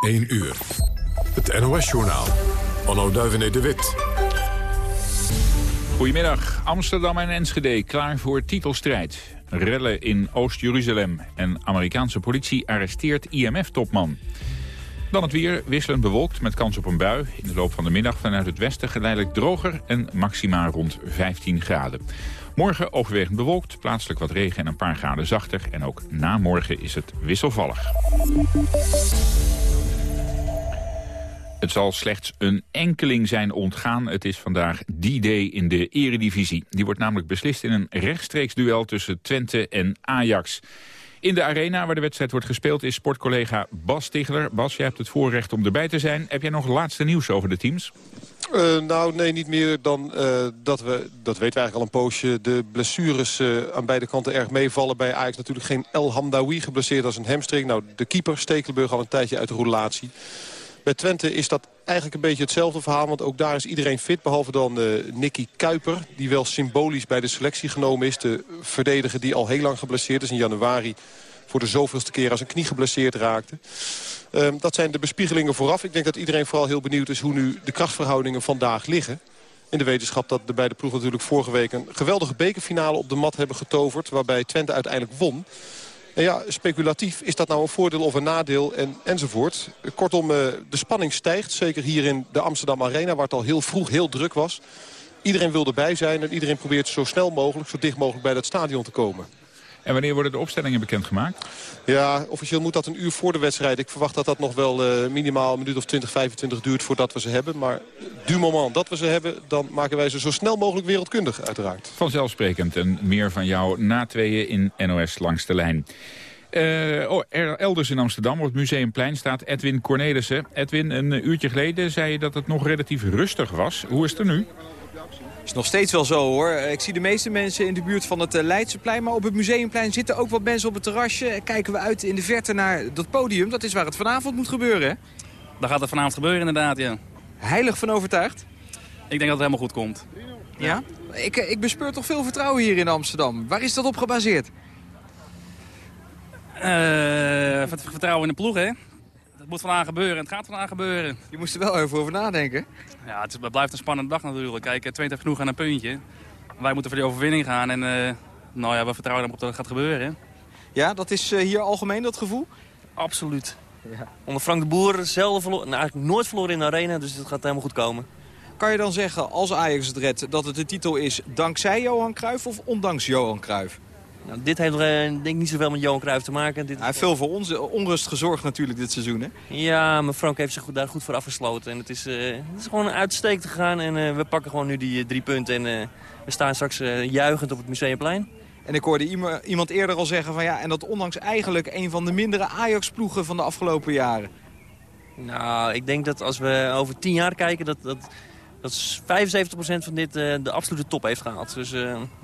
1 uur. Het NOS-journaal. Onno Duivenet de Wit. Goedemiddag. Amsterdam en Enschede klaar voor titelstrijd. Rellen in Oost-Jeruzalem. En Amerikaanse politie arresteert IMF-topman. Dan het weer, wisselend bewolkt met kans op een bui. In de loop van de middag vanuit het westen geleidelijk droger en maxima rond 15 graden. Morgen overwegend bewolkt, plaatselijk wat regen en een paar graden zachter. En ook na morgen is het wisselvallig. Het zal slechts een enkeling zijn ontgaan. Het is vandaag die day in de eredivisie. Die wordt namelijk beslist in een rechtstreeks duel tussen Twente en Ajax. In de arena waar de wedstrijd wordt gespeeld is sportcollega Bas Stigler. Bas, jij hebt het voorrecht om erbij te zijn. Heb jij nog laatste nieuws over de teams? Uh, nou, nee, niet meer dan uh, dat we, dat weten we eigenlijk al een poosje... de blessures uh, aan beide kanten erg meevallen. Bij Ajax natuurlijk geen El Hamdawi geblesseerd als een hamstring. Nou, de keeper Stekelenburg al een tijdje uit de roulatie. Bij Twente is dat eigenlijk een beetje hetzelfde verhaal. Want ook daar is iedereen fit. Behalve dan uh, Nicky Kuiper. Die wel symbolisch bij de selectie genomen is. De verdediger die al heel lang geblesseerd is. In januari voor de zoveelste keer als een knie geblesseerd raakte. Uh, dat zijn de bespiegelingen vooraf. Ik denk dat iedereen vooral heel benieuwd is hoe nu de krachtverhoudingen vandaag liggen. In de wetenschap dat de beide ploegen natuurlijk vorige week een geweldige bekerfinale op de mat hebben getoverd. Waarbij Twente uiteindelijk won. Ja, speculatief, is dat nou een voordeel of een nadeel en, enzovoort. Kortom, eh, de spanning stijgt, zeker hier in de Amsterdam Arena... waar het al heel vroeg heel druk was. Iedereen wil erbij zijn en iedereen probeert zo snel mogelijk... zo dicht mogelijk bij dat stadion te komen. En wanneer worden de opstellingen bekendgemaakt? Ja, officieel moet dat een uur voor de wedstrijd. Ik verwacht dat dat nog wel uh, minimaal een minuut of 20, 25 duurt voordat we ze hebben. Maar du moment dat we ze hebben, dan maken wij ze zo snel mogelijk wereldkundig uiteraard. Vanzelfsprekend en meer van jou na tweeën in NOS langs de lijn. Uh, oh, elders in Amsterdam, op het Museumplein, staat Edwin Cornelissen. Edwin, een uurtje geleden zei je dat het nog relatief rustig was. Hoe is het er nu? Is nog steeds wel zo hoor. Ik zie de meeste mensen in de buurt van het eh, Leidseplein. Maar op het Museumplein zitten ook wat mensen op het terrasje. Kijken we uit in de verte naar dat podium. Dat is waar het vanavond moet gebeuren hè? Daar gaat het vanavond gebeuren inderdaad, ja. Heilig van overtuigd? Ik denk dat het helemaal goed komt. Ja? Ik, eh, ik bespeur toch veel vertrouwen hier in Amsterdam. Waar is dat op gebaseerd? Uh, vertrouwen in de ploeg, hè? Het moet vandaag gebeuren en het gaat vandaag gebeuren. Je moest er wel even over nadenken. Ja, het, is, het blijft een spannende dag natuurlijk. Kijk, Twente heeft genoeg aan een puntje. Wij moeten voor die overwinning gaan en uh, nou ja, we vertrouwen erop dat het gaat gebeuren. Ja, dat is uh, hier algemeen dat gevoel? Absoluut. Ja. Onder Frank de Boer zelden verloren, nou, eigenlijk nooit verloren in de arena, dus het gaat helemaal goed komen. Kan je dan zeggen, als Ajax het redt, dat het de titel is dankzij Johan Cruijff of ondanks Johan Cruijff? Nou, dit heeft denk ik niet zoveel met Johan Cruijff te maken. Dit... Hij heeft veel voor ons, onrust gezorgd natuurlijk dit seizoen. Hè? Ja, maar Frank heeft zich goed, daar goed voor afgesloten. En het is, uh, het is gewoon uitstekend gegaan. En uh, we pakken gewoon nu die drie punten. En we staan straks juichend op het Museumplein. En ik hoorde iemand eerder al zeggen van ja, en dat ondanks eigenlijk een van de mindere Ajax-ploegen van de afgelopen jaren. Nou, ik denk dat als we over tien jaar kijken, dat, dat, dat 75% van dit de absolute top heeft gehaald. Dus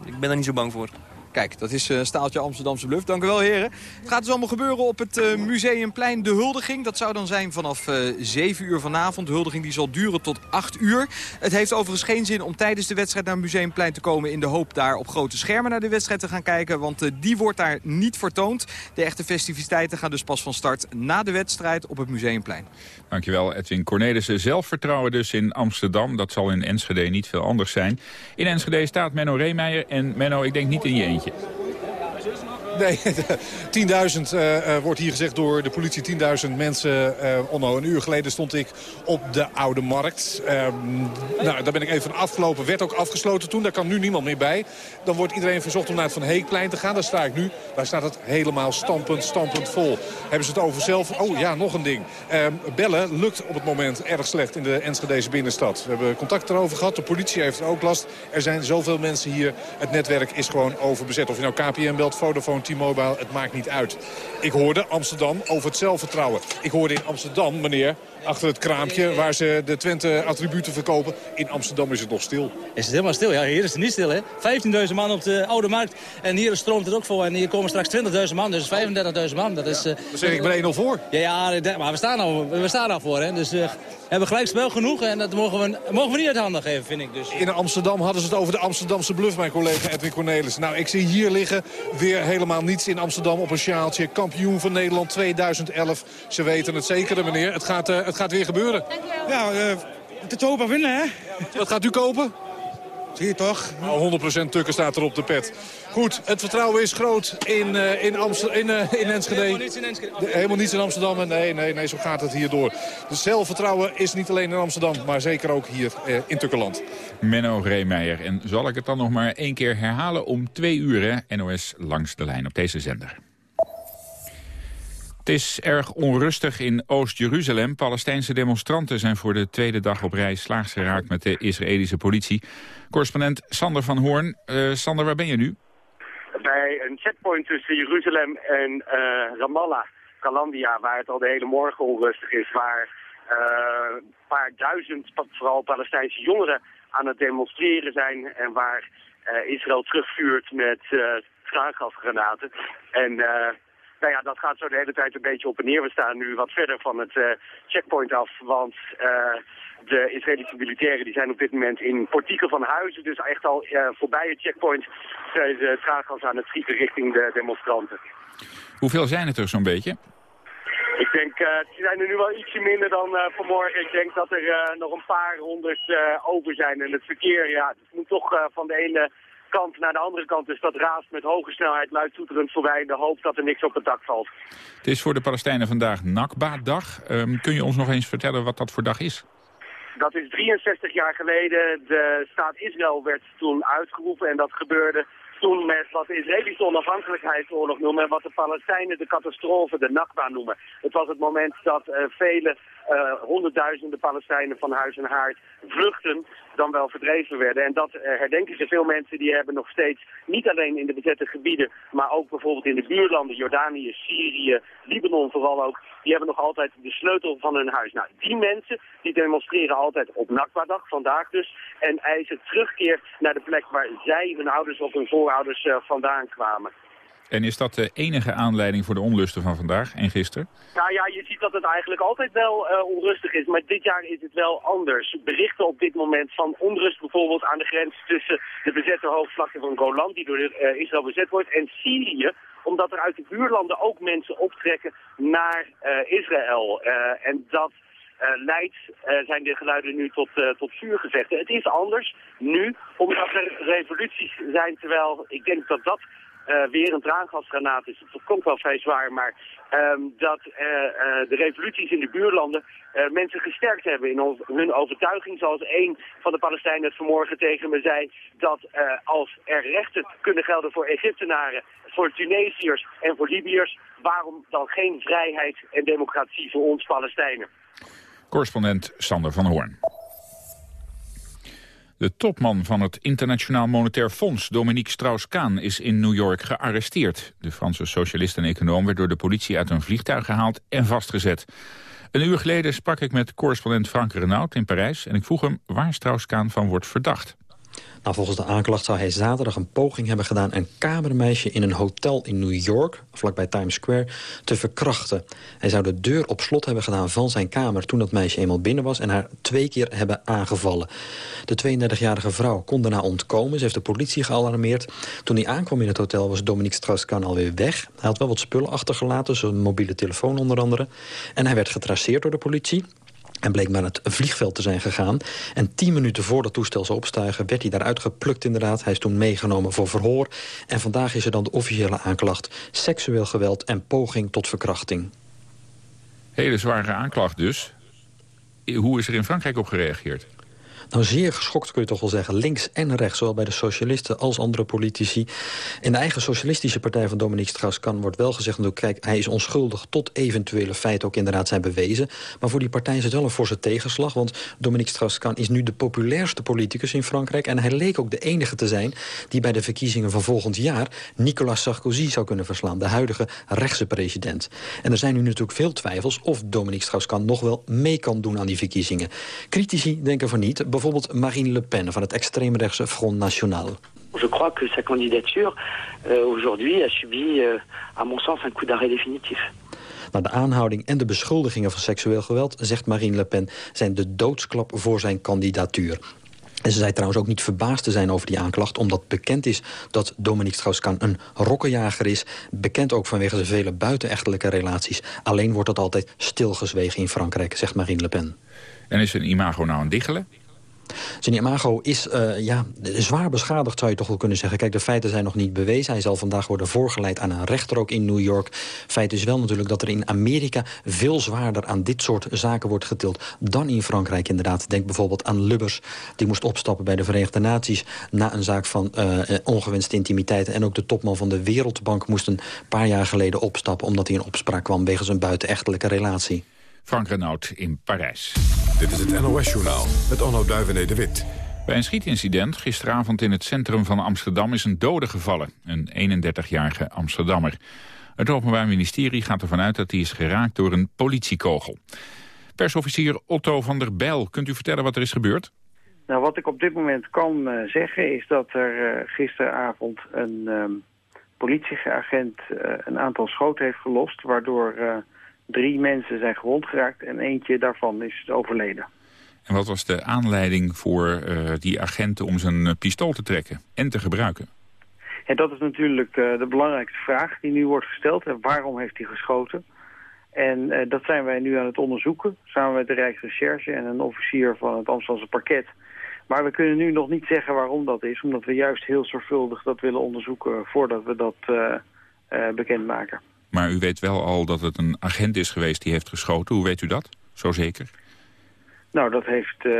ik ben daar niet zo bang voor. Kijk, dat is uh, staaltje Amsterdamse Bluff. Dank u wel, heren. Het gaat dus allemaal gebeuren op het uh, Museumplein. De huldiging, dat zou dan zijn vanaf uh, eh, 7 uur vanavond. De huldiging die zal duren tot 8 uur. Het heeft overigens geen zin om tijdens de wedstrijd naar het Museumplein te komen... in de hoop daar op grote schermen naar de wedstrijd te gaan kijken. Want die wordt daar niet vertoond. De echte festiviteiten gaan dus pas van start na de wedstrijd op het Museumplein. Dankjewel, Edwin Cornelissen. Zelfvertrouwen dus in Amsterdam. Dat zal in Enschede niet veel anders zijn. In Enschede staat Menno Reemeijer. En Menno, ik denk niet in je eentje. успехи. Nee, 10.000 uh, wordt hier gezegd door de politie. 10.000 mensen. Uh, onno, een uur geleden stond ik op de Oude Markt. Uh, nou, daar ben ik even afgelopen. Werd ook afgesloten toen. Daar kan nu niemand meer bij. Dan wordt iedereen verzocht om naar het Van Heekplein te gaan. Daar sta ik nu. Daar staat het helemaal stampend, stampend vol. Hebben ze het over zelf? Oh ja, nog een ding. Ehm, bellen lukt op het moment erg slecht in de Enschedeze binnenstad. We hebben contact erover gehad. De politie heeft er ook last. Er zijn zoveel mensen hier. Het netwerk is gewoon overbezet. Of je nou KPN belt, Vodafone, T-Mobile, het maakt niet uit. Ik hoorde Amsterdam over het zelfvertrouwen. Ik hoorde in Amsterdam, meneer, achter het kraampje waar ze de Twente-attributen verkopen. In Amsterdam is het nog stil. Is het helemaal stil? Ja, hier is het niet stil, hè. 15.000 man op de Oude Markt. En hier stroomt het ook voor. En hier komen straks 20.000 man, dus 35.000 man. Dat is, uh, Dan zeg ik ben 1-0 voor. Ja, ja, maar we staan al, we staan al voor, hè. Dus uh, hebben gelijk spel genoeg. En dat mogen we, mogen we niet uit handen geven, vind ik. Dus. In Amsterdam hadden ze het over de Amsterdamse bluff, mijn collega Edwin Cornelis. Nou, ik zie hier liggen weer helemaal helemaal niets in Amsterdam op een sjaaltje. Kampioen van Nederland 2011. Ze weten het zeker, meneer. Het gaat, uh, het gaat weer gebeuren. Ja, de toba winnen, hè? Wat gaat u kopen? Zie je toch? Nou, 100% tukken staat er op de pet. Goed, het vertrouwen is groot in, uh, in, Amsterdam, in, uh, in Enschede. Helemaal niets in Enschede. De, helemaal niets in Amsterdam. Nee, nee, nee, zo gaat het hier door. Dus zelfvertrouwen is niet alleen in Amsterdam, maar zeker ook hier uh, in Tukkerland. Menno Reemeijer. En zal ik het dan nog maar één keer herhalen om twee uur, NOS langs de lijn op deze zender. Het is erg onrustig in Oost-Jeruzalem. Palestijnse demonstranten zijn voor de tweede dag op reis slaags geraakt met de Israëlische politie. Correspondent Sander van Hoorn. Uh, Sander, waar ben je nu? Bij een checkpoint tussen Jeruzalem en uh, Ramallah, Calandia, waar het al de hele morgen onrustig is. Waar een paar duizend, vooral Palestijnse jongeren, aan het demonstreren zijn. En waar Israël terugvuurt met traangasgranaten. En nou ja, dat gaat zo de hele tijd een beetje op en neer. We staan nu wat verder van het uh, checkpoint af, want uh, de Israëlische militairen die zijn op dit moment in portieken van huizen. Dus echt al uh, voorbij het checkpoint zijn ze traaggas aan het schieten richting de demonstranten. Hoeveel zijn het er zo'n beetje? Ik denk, uh, het zijn er nu wel ietsje minder dan uh, vanmorgen. Ik denk dat er uh, nog een paar honderd over zijn. En het verkeer, ja, het moet toch van de ene kant naar de andere kant. Dus dat raast met hoge snelheid luidtoeterend voorbij in de hoop dat er niks op het dak valt. Het is voor de Palestijnen vandaag Nakba-dag. Um, kun je ons nog eens vertellen wat dat voor dag is? Dat is 63 jaar geleden. De staat Israël werd toen uitgeroepen en dat gebeurde toen met wat de Israëlische onafhankelijkheidsoorlog noemen en wat de Palestijnen de catastrofe, de Nakba noemen. Het was het moment dat uh, vele uh, honderdduizenden Palestijnen van huis en haard vluchten, dan wel verdreven werden. En dat uh, herdenken ze veel mensen die hebben nog steeds, niet alleen in de bezette gebieden, maar ook bijvoorbeeld in de buurlanden, Jordanië, Syrië, Libanon vooral ook, die hebben nog altijd de sleutel van hun huis. Nou, die mensen die demonstreren altijd op Nakba-dag, vandaag dus, en eisen terugkeer naar de plek waar zij, hun ouders of hun voorouders uh, vandaan kwamen. En is dat de enige aanleiding voor de onlusten van vandaag en gisteren? Nou ja, je ziet dat het eigenlijk altijd wel uh, onrustig is. Maar dit jaar is het wel anders. Berichten op dit moment van onrust bijvoorbeeld aan de grens tussen de bezette hoofdvlakte van Golan, die door uh, Israël bezet wordt, en Syrië. Omdat er uit de buurlanden ook mensen optrekken naar uh, Israël. en dat leidt, uh, zijn de geluiden nu tot, uh, tot vuurgevechten. Het is anders nu, omdat er revoluties zijn, terwijl ik denk dat dat weer een traangasgranaat is. Het komt wel vrij zwaar, maar um, dat de revoluties in de buurlanden mensen gesterkt hebben in hun overtuiging. Zoals een van de Palestijnen vanmorgen tegen me zei, dat als er rechten kunnen gelden voor Egyptenaren, voor Tunesiërs en voor Libiërs, waarom dan geen vrijheid en democratie voor ons Palestijnen? Correspondent Sander van Hoorn. De topman van het Internationaal Monetair Fonds, Dominique Strauss-Kaan, is in New York gearresteerd. De Franse socialist en econoom werd door de politie uit een vliegtuig gehaald en vastgezet. Een uur geleden sprak ik met correspondent Frank Renaud in Parijs... en ik vroeg hem waar Strauss-Kaan van wordt verdacht. Nou, volgens de aanklacht zou hij zaterdag een poging hebben gedaan... een kamermeisje in een hotel in New York, vlakbij Times Square, te verkrachten. Hij zou de deur op slot hebben gedaan van zijn kamer... toen dat meisje eenmaal binnen was en haar twee keer hebben aangevallen. De 32-jarige vrouw kon daarna ontkomen. Ze heeft de politie gealarmeerd. Toen hij aankwam in het hotel was Dominique Strauss-Kahn alweer weg. Hij had wel wat spullen achtergelaten, zijn mobiele telefoon onder andere. En hij werd getraceerd door de politie. En bleek naar het vliegveld te zijn gegaan. En tien minuten voor dat toestel zou opstuigen... werd hij daaruit geplukt inderdaad. Hij is toen meegenomen voor verhoor. En vandaag is er dan de officiële aanklacht... seksueel geweld en poging tot verkrachting. Hele zware aanklacht dus. Hoe is er in Frankrijk op gereageerd? Nou, zeer geschokt kun je toch wel zeggen. Links en rechts, zowel bij de socialisten als andere politici. In de eigen socialistische partij van Dominique Strauss-Kahn wordt wel gezegd... Nou, kijk, hij is onschuldig tot eventuele feiten ook inderdaad zijn bewezen. Maar voor die partij is het wel een forse tegenslag. Want Dominique Strauss-Kahn is nu de populairste politicus in Frankrijk. En hij leek ook de enige te zijn die bij de verkiezingen van volgend jaar... Nicolas Sarkozy zou kunnen verslaan, de huidige rechtse president. En er zijn nu natuurlijk veel twijfels of Dominique Strauss-Kahn nog wel mee kan doen aan die verkiezingen. Critici denken van niet bijvoorbeeld Marine Le Pen van het extreemrechtse Front National. Je crois que sa candidature euh, aujourd'hui a subi, euh, à mon sens, un coup d'arrêt définitif. Nou, de aanhouding en de beschuldigingen van seksueel geweld, zegt Marine Le Pen, zijn de doodsklap voor zijn kandidatuur. En ze zei trouwens ook niet verbaasd te zijn over die aanklacht... omdat bekend is dat Dominique Strauss-Kahn een rokkenjager is. Bekend ook vanwege zijn vele buitenechtelijke relaties. Alleen wordt dat altijd stilgezwegen in Frankrijk, zegt Marine Le Pen. En is zijn imago nou een diggelen? Zijn imago is uh, ja, zwaar beschadigd, zou je toch wel kunnen zeggen. Kijk, de feiten zijn nog niet bewezen. Hij zal vandaag worden voorgeleid aan een rechter ook in New York. Feit is wel natuurlijk dat er in Amerika veel zwaarder aan dit soort zaken wordt getild dan in Frankrijk inderdaad. Denk bijvoorbeeld aan Lubbers. Die moest opstappen bij de Verenigde Naties na een zaak van uh, ongewenste intimiteit. En ook de topman van de Wereldbank moest een paar jaar geleden opstappen... omdat hij in opspraak kwam wegens een buitenechtelijke relatie. Frank Renaud in Parijs. Dit is het NOS-journaal met Onno Duivené de Wit. Bij een schietincident gisteravond in het centrum van Amsterdam is een dode gevallen. Een 31-jarige Amsterdammer. Het Openbaar Ministerie gaat ervan uit dat hij is geraakt door een politiekogel. Persofficier Otto van der Bijl, kunt u vertellen wat er is gebeurd? Nou, wat ik op dit moment kan uh, zeggen is dat er uh, gisteravond een um, politieagent uh, een aantal schoten heeft gelost... waardoor Drie mensen zijn gewond geraakt en eentje daarvan is overleden. En wat was de aanleiding voor uh, die agenten om zijn uh, pistool te trekken en te gebruiken? En dat is natuurlijk uh, de belangrijkste vraag die nu wordt gesteld. waarom heeft hij geschoten? En dat zijn wij nu aan het onderzoeken, samen met de Rijksrecherche en een officier van het Amsterdamse parket. Maar we kunnen nu nog niet zeggen waarom dat is, omdat we juist heel zorgvuldig dat willen onderzoeken voordat we dat bekendmaken. Maar u weet wel al dat het een agent is geweest die heeft geschoten. Hoe weet u dat? Zo zeker? Nou, dat, heeft, uh,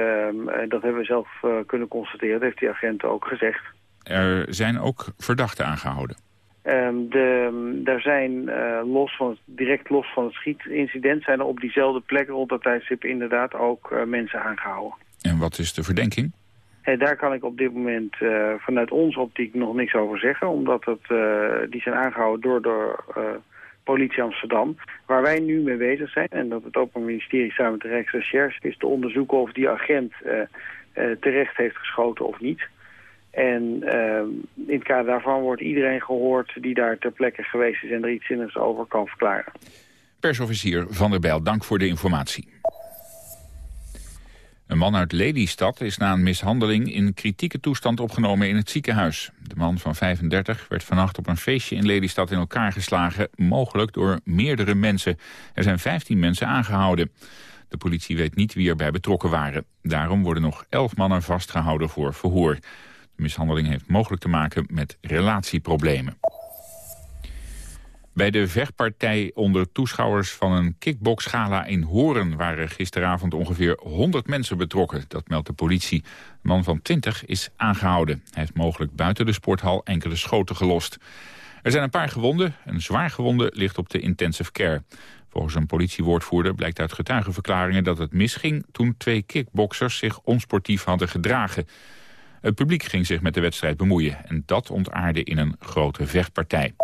dat hebben we zelf uh, kunnen constateren. Dat heeft die agent ook gezegd. Er zijn ook verdachten aangehouden? Um, de, er zijn uh, los van, direct los van het schietincident... zijn er op diezelfde plek rond dat tijdstip inderdaad ook mensen aangehouden. En wat is de verdenking? Hey, daar kan ik op dit moment vanuit onze optiek nog niks over zeggen. Omdat het, die zijn aangehouden door... door politie Amsterdam. Waar wij nu mee bezig zijn, en dat het Openbaar Ministerie samen met de Rijksrecherche... is te onderzoeken of die agent uh, uh, terecht heeft geschoten of niet. En uh, in het kader daarvan wordt iedereen gehoord die daar ter plekke geweest is... en er iets zinnigs over kan verklaren. Persofficier Van der Bijl, dank voor de informatie. Een man uit Lelystad is na een mishandeling in kritieke toestand opgenomen in het ziekenhuis. De man van 35 werd vannacht op een feestje in Lelystad in elkaar geslagen, mogelijk door meerdere mensen. Er zijn 15 mensen aangehouden. De politie weet niet wie erbij betrokken waren. Daarom worden nog 11 mannen vastgehouden voor verhoor. De mishandeling heeft mogelijk te maken met relatieproblemen. Bij de vechtpartij onder toeschouwers van een kickboxgala in Horen... waren gisteravond ongeveer 100 mensen betrokken. Dat meldt de politie. Een man van 20 is aangehouden. Hij heeft mogelijk buiten de sporthal enkele schoten gelost. Er zijn een paar gewonden. Een zwaar gewonde ligt op de intensive care. Volgens een politiewoordvoerder blijkt uit getuigenverklaringen dat het misging... toen twee kickboxers zich onsportief hadden gedragen. Het publiek ging zich met de wedstrijd bemoeien... en dat ontaarde in een grote vechtpartij.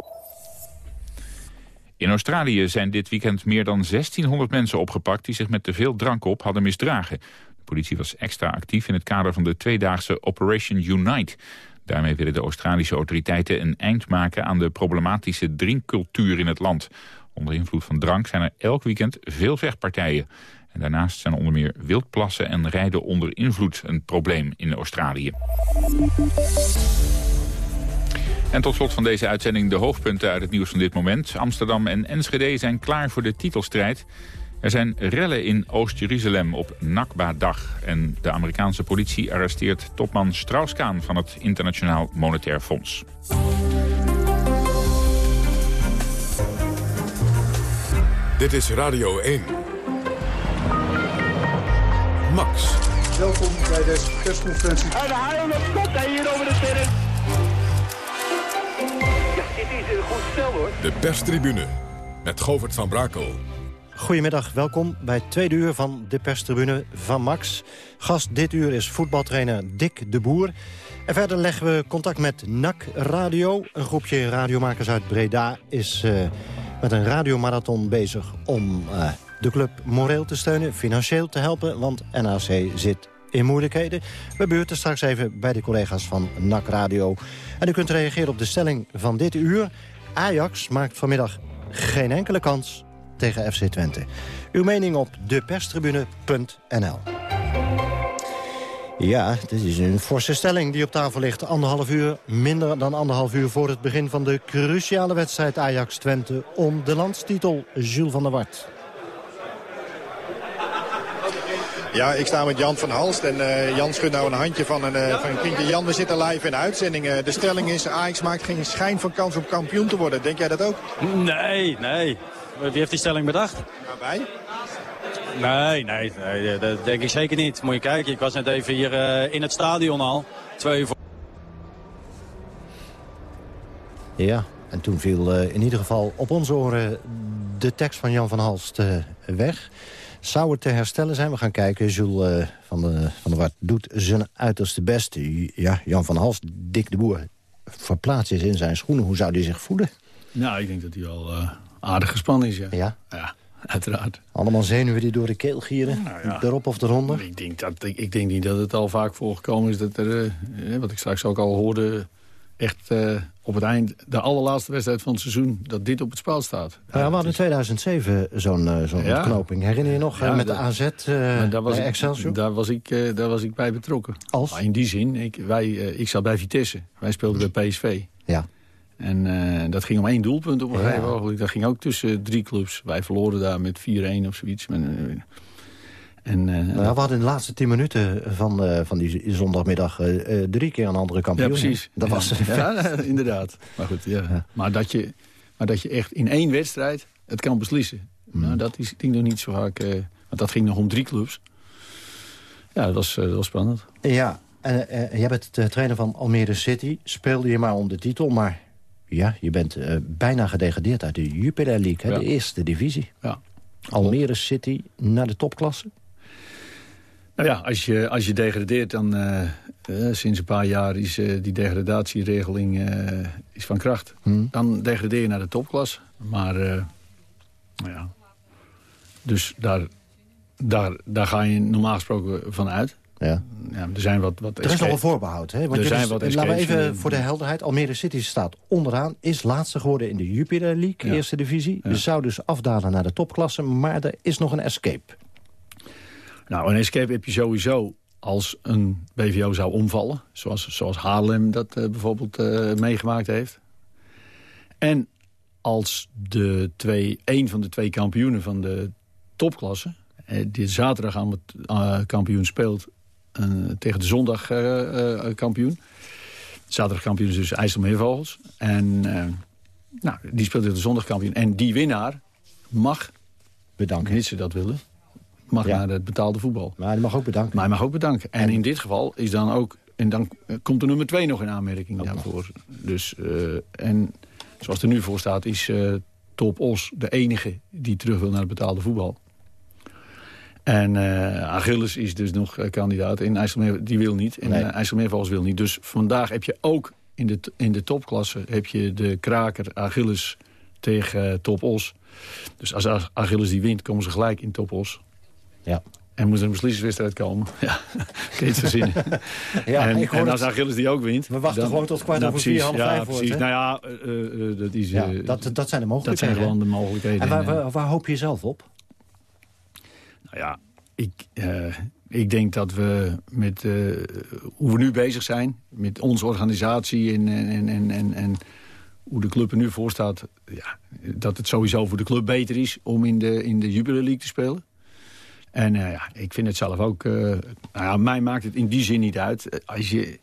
In Australië zijn dit weekend meer dan 1600 mensen opgepakt... die zich met te veel drank op hadden misdragen. De politie was extra actief in het kader van de tweedaagse Operation Unite. Daarmee willen de Australische autoriteiten een eind maken... aan de problematische drinkcultuur in het land. Onder invloed van drank zijn er elk weekend veel vechtpartijen. En daarnaast zijn onder meer wildplassen en rijden onder invloed een probleem in Australië. En tot slot van deze uitzending de hoofdpunten uit het nieuws van dit moment. Amsterdam en Enschede zijn klaar voor de titelstrijd. Er zijn rellen in Oost-Jeruzalem op Nakba-dag. En de Amerikaanse politie arresteert topman Strauss-Kaan... van het Internationaal Monetair Fonds. Dit is Radio 1. Max. Welkom bij deze persconferentie. En de haal op hier over de terrein is een hoor. De perstribune met Govert van Brakel. Goedemiddag, welkom bij tweede uur van de perstribune van Max. Gast dit uur is voetbaltrainer Dick de Boer. En verder leggen we contact met NAC Radio. Een groepje radiomakers uit Breda is uh, met een radiomarathon bezig om uh, de club moreel te steunen, financieel te helpen. Want NAC zit in moeilijkheden. We beurten straks even bij de collega's van NAC Radio. En u kunt reageren op de stelling van dit uur. Ajax maakt vanmiddag geen enkele kans tegen FC Twente. Uw mening op deperstribune.nl. Ja, dit is een forse stelling die op tafel ligt. Anderhalf uur, minder dan anderhalf uur voor het begin van de cruciale wedstrijd Ajax-Twente om de landstitel. Jules van der Wart. Ja, ik sta met Jan van Halst en uh, Jan schudt nou een handje van een, uh, van een kindje. Jan, we zitten live in de uitzending. Uh, de stelling is, Ajax maakt geen schijn van kans om kampioen te worden. Denk jij dat ook? Nee, nee. Wie heeft die stelling bedacht? Nou, wij. Nee, nee, nee, dat denk ik zeker niet. Moet je kijken, ik was net even hier uh, in het stadion al. Twee voor... Ja, en toen viel uh, in ieder geval op onze oren de tekst van Jan van Halst uh, weg. Zou het te herstellen zijn? We gaan kijken. Jules van, de, van der Wart doet zijn uiterste best. Ja, Jan van Halst, Dick de Boer, verplaatst is in zijn schoenen. Hoe zou hij zich voelen? Nou, ik denk dat hij al aardig gespannen is, ja. Ja? Ja uiteraard. Allemaal zenuwen die door de keel gieren, nou ja, erop of eronder? Ik denk, dat, ik, ik, denk niet dat het al vaak voorgekomen is dat er, eh, wat ik straks ook al hoorde... echt uh, op het eind, de allerlaatste wedstrijd van het seizoen... dat dit op het spel staat. Ja, we hadden in 2007 zo'n uh, zo'n ja. ontknoping. Herinner je nog, ja, met de AZ uh, daar was bij Excelsior? Ik, daar, was ik, daar was ik bij betrokken. Als? Maar in die zin, ik, wij, ik zat bij Vitesse. Wij speelden bij PSV. Ja. En uh, dat ging om één doelpunt op een gegeven moment. Dat ging ook tussen drie clubs. Wij verloren daar met 4-1 of zoiets. En, uh, nou, we hadden in de laatste tien minuten van, uh, van die zondagmiddag drie keer een andere kampioen. Ja, precies. Dat was ja, inderdaad. Maar goed, ja. ja. Maar, dat je, maar dat je echt in één wedstrijd het kan beslissen. Mm. Nou, dat is ding nog niet zo vaak. want dat ging nog om drie clubs. Ja, dat was, dat was spannend. Ja, en jij bent de trainer van Almere City. Speelde je maar om de titel, maar ja, je bent uh, bijna gedegradeerd uit de Jupiler League, hè, ja. de eerste divisie. Ja. Almere City naar de topklasse. Nou ja, als je, als je degradeert, dan uh, uh, sinds een paar jaar is die degradatieregeling is van kracht. Hmm. Dan degradeer je naar de topklasse. Maar, nou ja, dus daar, daar, daar ga je normaal gesproken van uit. Ja. Ja, er zijn wat, wat er is nog een voorbehoud. Hè? Want er zijn dus, wat laten we even voor de helderheid. Almere City staat onderaan. Is laatste geworden in de Jupiler League, ja. eerste divisie. Ja. Zou dus afdalen naar de topklasse. Maar er is nog een escape. Nou, een escape heb je sowieso als een BVO zou omvallen. Zoals, zoals Haarlem dat uh, bijvoorbeeld uh, meegemaakt heeft. En als de twee, een van de twee kampioenen van de topklasse... Uh, die zaterdag aan het kampioen speelt tegen de zondag kampioen. Zaterdag kampioen is dus IJsselmeervogels. En nou, die speelt tegen de zondag kampioen. En die winnaar mag, bedanken. mits ze dat willen, mag ja. naar het betaalde voetbal. Maar hij mag ook bedanken. Maar hij mag ook bedanken. En, en in dit geval is dan ook... En dan komt de nummer 2 nog in aanmerking daarvoor. Dus, en zoals er nu voor staat is Top Os de enige die terug wil naar het betaalde voetbal. En uh, Achilles is dus nog uh, kandidaat. En IJsselmeer, die wil niet. En nee. uh, IJsselmeervals wil niet. Dus vandaag heb je ook in de, in de topklasse... heb je de kraker Achilles tegen Top Os. Dus als Achilles die wint, komen ze gelijk in Top Os. Ja. En moet er een beslissingswedstrijd komen. Ja, kun je het verzinnen. ja, en, en als Achilles die ook wint... We wachten dan, gewoon tot kwart nou, over vier, half ja, vijf precies. wordt, Nou ja, uh, dat, is, ja dat, dat zijn de mogelijkheden. Dat zijn gewoon de mogelijkheden. En waar, waar, waar hoop je zelf op? Nou ja, ik, ik denk dat we met hoe we nu bezig zijn... met onze organisatie en, en, en, en, en hoe de club er nu voor staat... Ja, dat het sowieso voor de club beter is om in de, in de Jubilee League te spelen. En uh, ja, ik vind het zelf ook... nou ja, mij maakt het in die zin niet uit. Als je...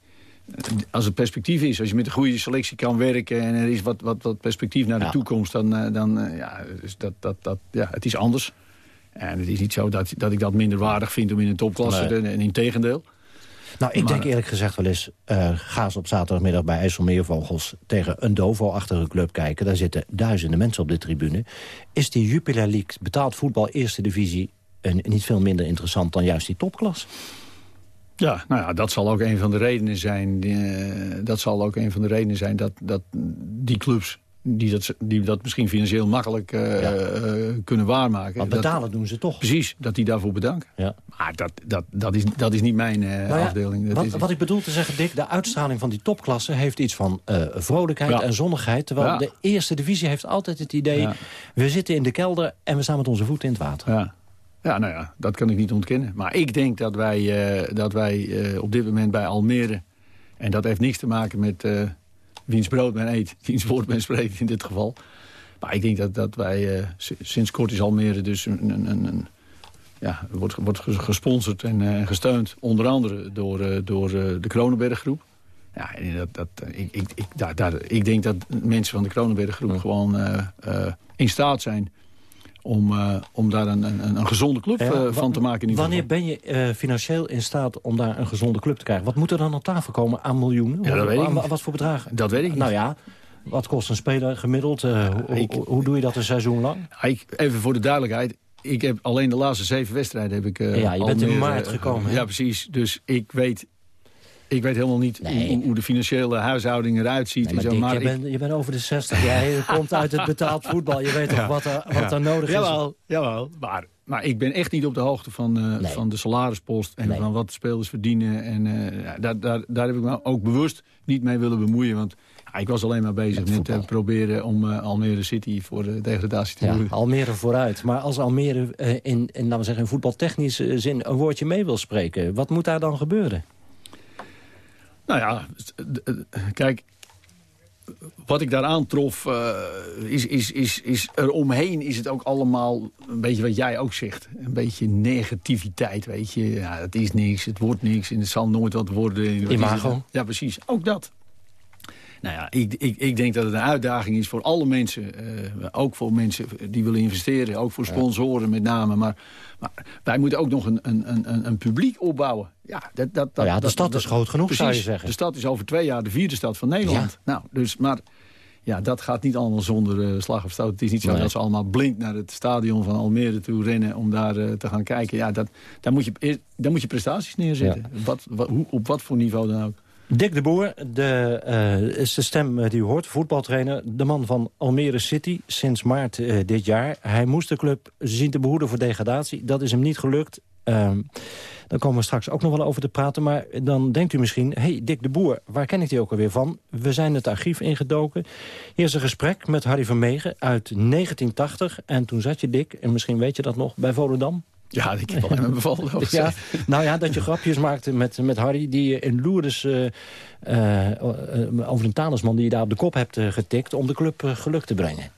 Als het perspectief is, als je met een goede selectie kan werken... en er is wat, wat, wat perspectief naar de ja. toekomst... dan, dan ja, dus dat, dat, dat, ja, het is anders. En het is niet zo dat, dat ik dat minder waardig vind om in een topklasse nee. en in tegendeel. Nou, ik maar, denk eerlijk gezegd wel eens... Uh, ga eens op zaterdagmiddag bij IJsselmeervogels... tegen een Dovo-achtige club kijken. Daar zitten duizenden mensen op de tribune. Is die Jupiler League betaald voetbal eerste divisie... Uh, niet veel minder interessant dan juist die topklas? Ja, nou ja, dat zal ook een van de redenen zijn. Uh, dat zal ook een van de redenen zijn dat, dat die clubs die dat, die dat misschien financieel makkelijk uh, ja. uh, kunnen waarmaken. Maar betalen dat, doen ze toch? Precies, dat die daarvoor bedanken. Ja. Maar dat, dat, dat, is, dat is niet mijn uh, nou ja, afdeling. Dat wat, is wat ik bedoel te zeggen, Dick, de uitstraling van die topklasse... heeft iets van vrolijkheid ja. en zonnigheid. Terwijl de eerste divisie heeft altijd het idee... we zitten in de kelder en we staan met onze voeten in het water. Ja. Ja, nou ja, dat kan ik niet ontkennen. Maar ik denk dat wij, eh, dat wij eh, op dit moment bij Almere... en dat heeft niks te maken met uh, wiens brood men eet, wiens woord men spreekt in dit geval. Maar ik denk dat, dat wij, sinds kort is Almere dus een, een, een ja, wordt, wordt gesponsord en gesteund. Onder andere door, door de Kronenberggroep. Ja, dat, dat, ik, ik, ik, daar, daar, ik denk dat mensen van de Kronenberggroep gewoon in staat zijn om, uh, om daar een, een, een gezonde club uh, van te maken. In wanneer ben je uh, financieel in staat om daar een gezonde club te krijgen? Wat moet er dan op tafel komen aan miljoenen? Ja, dat weet ik Wat voor bedragen? Dat weet ik niet. Nou ja, wat kost een speler gemiddeld? Hoe, hoe, doe je dat een seizoen lang? Ik, even voor de duidelijkheid. Ik heb alleen de laatste zeven wedstrijden heb ik Ja, je bent in maart gekomen. ja, precies. Dus ik weet ik weet helemaal niet hoe, hoe, de financiële huishouding eruit ziet. Nee, zo, Dick, maar je, bent, je bent over de 60. Jij komt uit het betaald voetbal. Je weet toch Ja. wat er, wat Ja. er nodig is? Jawel, jawel. Maar, maar ik ben echt niet op de hoogte van, eh, van de salarispost... en van wat spelers verdienen. En eh, ja, daar, daar, daar heb ik me ook bewust niet mee willen bemoeien. Want ja, ik was alleen maar bezig met, eh, proberen om Almere City voor de degradatie te Ja, doen. Almere vooruit. Maar als Almere in, in, laten we zeggen, in voetbaltechnische zin een woordje mee wil spreken... wat moet daar dan gebeuren? Nou ja, kijk, wat ik daar aantrof, eh, is, is, is, is eromheen is het ook allemaal een beetje wat jij ook zegt. Een beetje negativiteit, weet je. Ja, het is niks, het wordt niks en het zal nooit wat worden. Imago. Ja, precies. Ook dat. Nou ja, ik, ik, ik denk dat het een uitdaging is voor alle mensen. eh, ook voor mensen die willen investeren. Ook voor sponsoren met name. Maar, maar wij moeten ook nog een, een, een, een publiek opbouwen. Ja, dat, dat, dat, ja, de dat- stad dat- is groot genoeg, zou je precies. zeggen. De stad is over twee jaar de vierde stad van Nederland. Nou, dus, maar ja, dat gaat niet allemaal zonder eh, slag of stoot. Het is niet zo Nee. dat ze allemaal blind naar het stadion van Almere toe rennen... om daar eh, te gaan kijken. Ja, dat, daar, moet je, daar moet je prestaties neerzetten. Wat, wat, hoe, op wat voor niveau dan ook. Dick de Boer, de, eh, stem eh, die u hoort, voetbaltrainer. De man van Almere City sinds maart eh, dit jaar. Hij moest de club zien te behoeden voor degradatie. Dat is hem niet gelukt. Ehm, daar komen we straks ook nog wel over te praten. Maar dan denkt u misschien, hey, Dick de Boer, waar ken ik die ook alweer van? We zijn het archief ingedoken. Hier is een gesprek met Harry Vermegen uit 1980. En toen zat je, Dick, en misschien weet je dat nog, bij Volendam. Ja, ik heb alleen maar bevallen. over Ja, nou ja, dat je grapjes maakte met, met Harry... die je in Lourdes eh, eh, eh, over een talisman die je daar op de kop hebt eh, getikt... om de club eh, geluk te brengen.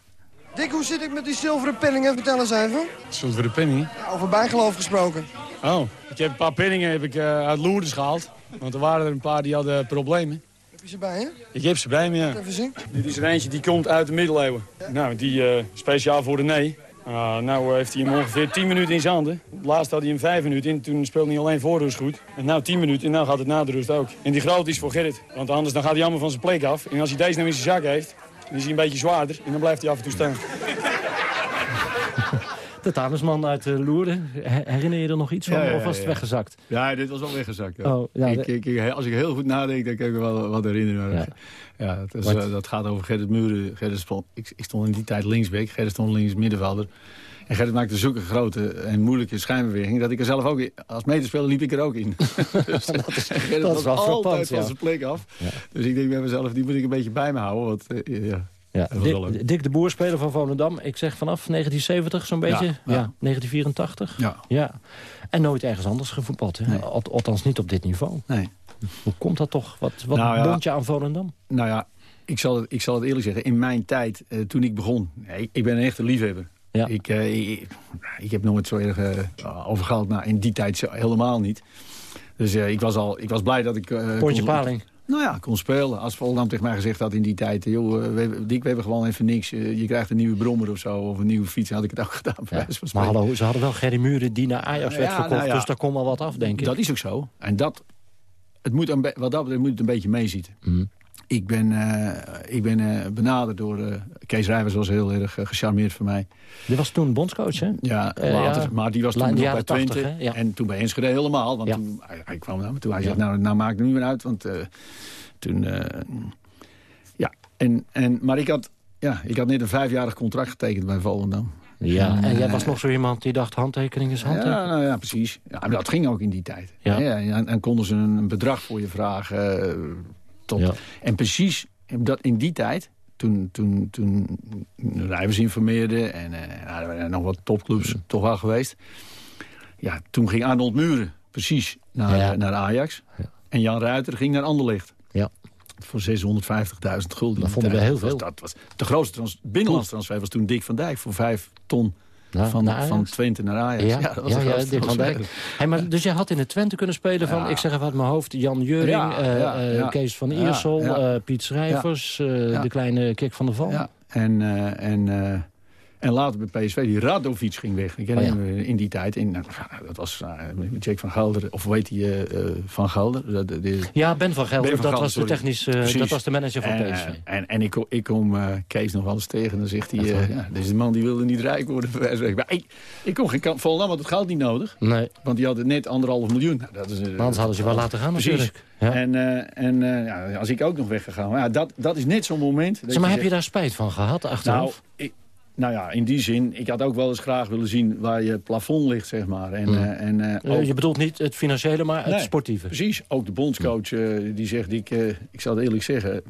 Dick, hoe zit ik met die zilveren penningen? Vertel eens even. Zilveren penning? Ja, over bijgeloof gesproken. Oh, ik heb een paar penningen heb ik, eh, uit Lourdes gehaald. Want er waren er een paar die hadden problemen. Heb je ze bij je? Ik heb ze bij me, ja. Even zien. Dit is er eentje die komt uit de middeleeuwen. Nou, die eh, speciaal voor de nee. Ah, nou heeft hij hem ongeveer 10 minuten in zijn handen. Laatst had hij hem 5 minuten in. Toen speelde hij alleen voor rust goed. En nu 10 minuten en nu gaat het na de rust ook. En die grote is voor Gerrit. Want anders dan gaat hij allemaal van zijn plek af. En als hij deze nou in zijn zak heeft, dan is hij een beetje zwaarder. En dan blijft hij af en toe staan. De talisman uit Lourdes, Her- herinner je er nog iets van? Of was het weggezakt? Ja, dit was al weggezakt. Oh, ik, ik, ik- als ik heel goed nadenk, dan kan ik me wel wat herinneren. Ja. Ja. het is, eh, dat gaat over Gerrit Muren. Gerrit stond, ik, ik stond in die tijd linksback, Gerrit stond links middenvelder. En Gerrit maakte zulke grote en moeilijke schijnbewegingen... dat ik er zelf ook in, als medespeler liep ik er ook in. dus, dat is, Gerrit dat is was altijd van ja. zijn plek af. Ja. Dus ik denk bij mezelf, die moet ik een beetje bij me houden. Want, eh, ja, Ja. Dick, Dick de Boer, speler van Volendam. Ik zeg vanaf 1970 zo'n beetje. Ja, Ja, ja. 1984. Ja. ja. En nooit ergens anders gevoetbald. Hè? Nee. Al- Althans niet op dit niveau. Nee. Hoe komt dat toch? Wat, wat Nou bond je aan Volendam? Nou ja, ik zal, het, ik zal het eerlijk zeggen. In mijn tijd, eh, toen ik begon... Ik, ik ben een echte liefhebber. Ja. Ik, eh, ik, ik heb nooit zo erg eh, overgehaald. Nou, in die tijd zo- helemaal niet. Dus ik, was al, ik was blij dat ik... Pontje paling. Nou ja, kon spelen. Als Volendam tegen mij gezegd had in die tijd... joh, eh, we, Dick, we hebben gewoon even niks. eh, je krijgt een nieuwe brommer of zo. Of een nieuwe fiets. Had ik het ook gedaan. Ja. Maar hallo, ze hadden wel Gerry Muren die naar Ajax werd Ja, verkocht. nou ja. Dus daar kon wel wat af, denk ik. Dat is ook zo. En dat, het moet een wat dat betreft moet het een beetje meezitten. Mhm. Ik ben, eh, ik ben eh, benaderd door... eh, Kees Rijvers was heel erg gecharmeerd van mij. Die was toen bondscoach, hè? Ja, later. ja. Maar die was toen nog bij Twente. 80, hè? Ja. En toen bij Enschede helemaal. Want Ja. toen, hij, hij kwam naar me toe. Hij zegt, nou, nou maak het niet meer uit. Want toen... ja, en, en, maar ik had, ja, ik had net een vijfjarig contract getekend bij Volendam. Ja, en jij was nog zo iemand die dacht handtekening is handtekening. ja, nou ja, precies. Ja, dat ging ook in die tijd. Ja. en, en konden ze een bedrag voor je vragen. Tot, Ja. En precies dat, in die tijd, toen, toen, toen Rijvers informeerde... en nou, er waren nog wat topclubs toch wel geweest... ja, toen ging Arnold Muren precies naar, Ja. naar Ajax. En Jan Ruiter ging naar Anderlecht. Ja. Voor 650.000 gulden. Dat vonden we heel veel. Dat was, de grootste trans, binnenlandse transfer was toen Dick van Dijk voor 5 ton. Ja, van, van Twente naar Ajax. Ja, dat was ja, ja, Dick van. Dijk. Hey, maar, dus je had in het Twente kunnen spelen van, ik zeg even uit mijn hoofd... Jan Juring, eh, eh. Kees van Iersel, eh, Piet Schrijvers... de kleine Kik van der Val. Ja, en, en, en later bij PSV, die Radovic ging weg. Ik ken Oh ja. eh, in die tijd. In, nou, dat was uh, Jake van Gelder, of heet hij, eh, eh, Van Gelder? Dat- de- de- Ja, Ben van Gelder, Ben van dat Gelder, was de sorry. technisch, Precies. dat was de manager van en, PSV. en, en ik, kom- ik kom Kees nog wel eens tegen. Dan zegt hij, ja, deze man die wilde niet rijk worden. Maar ik, ik kon geen kant Volendam, want het geld niet nodig. Nee. Want die hadden net anderhalf miljoen. Nou, dat is, eh, anders hadden ze wel laten gaan Precies. natuurlijk. Ja. En, en ja, als ik ook nog weggegaan. Maar ja, dat, dat is net zo'n moment. dat Zeg, maar heb je daar spijt van gehad nou, achteraf? ik, nou ja, in die zin, ik had ook wel eens graag willen zien waar je plafond ligt, zeg maar. En, eh, en, eh, ook- je bedoelt niet het financiële, maar het Nee, sportieve. Precies, ook de bondscoach eh, die zegt, ik, eh, ik zal het eerlijk zeggen...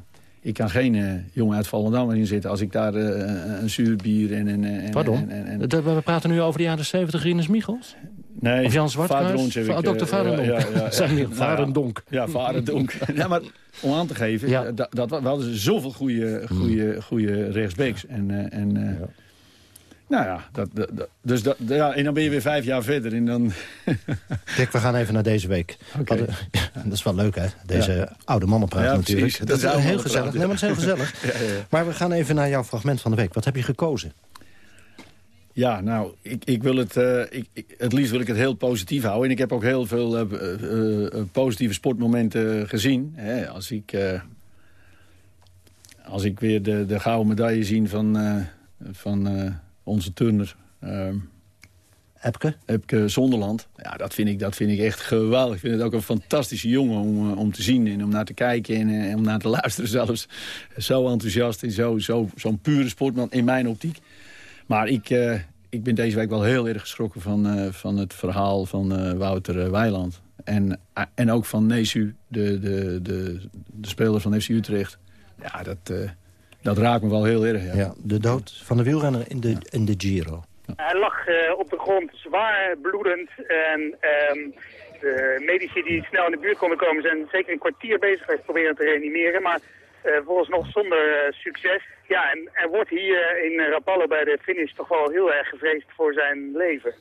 ik kan geen eh, jongen uit Volendam erin zitten als ik daar eh, een zuurbier en... en, en Pardon? En, en, en- Dat- we praten nu over de jaren 70 Rinus Michels? nee, Of Jan Zwartkruis? Heb ik, Dr. eh, Varendonk. ja, ja, ja. Zijn Nou ja, Varendonk. Ja, Varendonk. ja, maar om aan te geven, Ja. eh, dat, dat, we hadden zoveel goede, goede, goede rechtsbacks. En, eh, en, eh, Nou ja, dat, dat, dat- dus dat, ja, en dan ben je weer vijf jaar verder. En dan, Dick, we gaan even naar deze week. Dat is wel leuk, hè? Deze Ja. oude mannenpraat Ja, natuurlijk. Dat, Dat is heel gezellig. Nee, maar het is heel gezellig. Maar we gaan even naar jouw fragment van de week. Wat heb je gekozen? Ja, nou, ik, ik wil het, eh, ik, ik- het liefst wil ik het heel positief houden. En ik heb ook heel veel eh, eh, positieve sportmomenten gezien. Hè, als, ik, als ik weer de, de gouden medaille zie van, van onze turner... ehm, Epke? Epke Zonderland. Ja, dat vind, ik, dat vind ik echt geweldig. Ik vind het ook een fantastische jongen om, om te zien en om naar te kijken en om naar te luisteren zelfs. Zo enthousiast en zo'n zo, zo'n pure sportman in mijn optiek. Maar ik, eh, ik ben deze week wel heel erg geschrokken van, eh, van het verhaal van eh, Wouter Weiland. En, en ook van Nesu, de, de, de, de speler van FC Utrecht. Ja, dat, eh, dat raakt me wel heel erg. Ja. Ja, de dood van de wielrenner in de, in de Giro. Hij lag eh, op de grond zwaar bloedend en ehm, de medici die snel in de buurt konden komen zijn zeker een kwartier bezig geweest proberen te reanimeren, maar eh volgens nog zonder eh, succes. Ja, en er wordt hier in Rapallo bij de finish toch wel heel erg gevreesd voor zijn leven.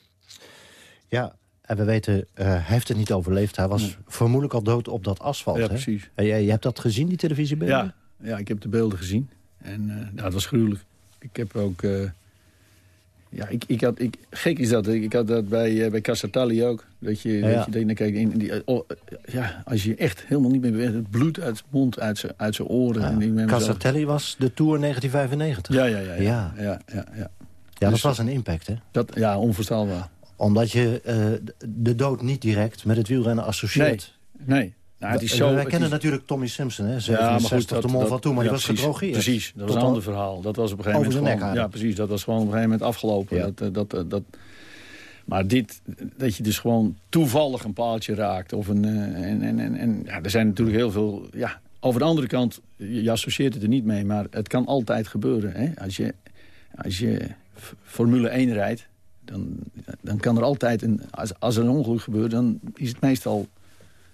Ja, en we weten, eh, hij heeft het niet overleefd. Hij was vermoedelijk al dood op dat asfalt. Ja, hè? precies. En jij, je hebt dat gezien, die televisiebeelden? Ja, ja, ik heb de beelden gezien. En eh ja, het was gruwelijk. Ik heb ook... eh, ja, ik, ik had, ik, gek is dat. Ik, had dat bij, eh, bij Casatali ook. Dat je, Ja. dat je denkt, kijk, in, die, oh, eh, ja, als je echt helemaal niet meer beweegt... het bloed uit zijn mond, uit zijn, uit zijn oren. En ik Casatelli was de Tour 1995. Ja, ja, ja. Ja, Ja. ja, ja, ja. Ja, dat Dus- was een impact, hè? Dat, ja onvoorstelbaar. Omdat je eh, de dood niet direct met het wielrennen associeert. Nee, nee. Nou, het is We- zo, Wij het kennen is- natuurlijk Tommy Simpson, hè? Ja, 67 maar goed, dat, de Mol van toen, maar ja, die was gedrogeerd. Precies, dat was een ander verhaal. Dat was op een gegeven moment gewoon, Ja, precies. Dat was gewoon op een gegeven moment afgelopen. Ja. Dat, eh, dat, eh, dat, maar dit, dat je dus gewoon toevallig een paaltje raakt. Of een, eh, en, en, en, en ja, er zijn natuurlijk heel veel... Ja, over de andere kant, je associeert het er niet mee, maar het kan altijd gebeuren. Hè? Als, je, als je Formule 1 rijdt, dan, dan kan er altijd... Een, als, als er een ongeluk gebeurt, dan is het meestal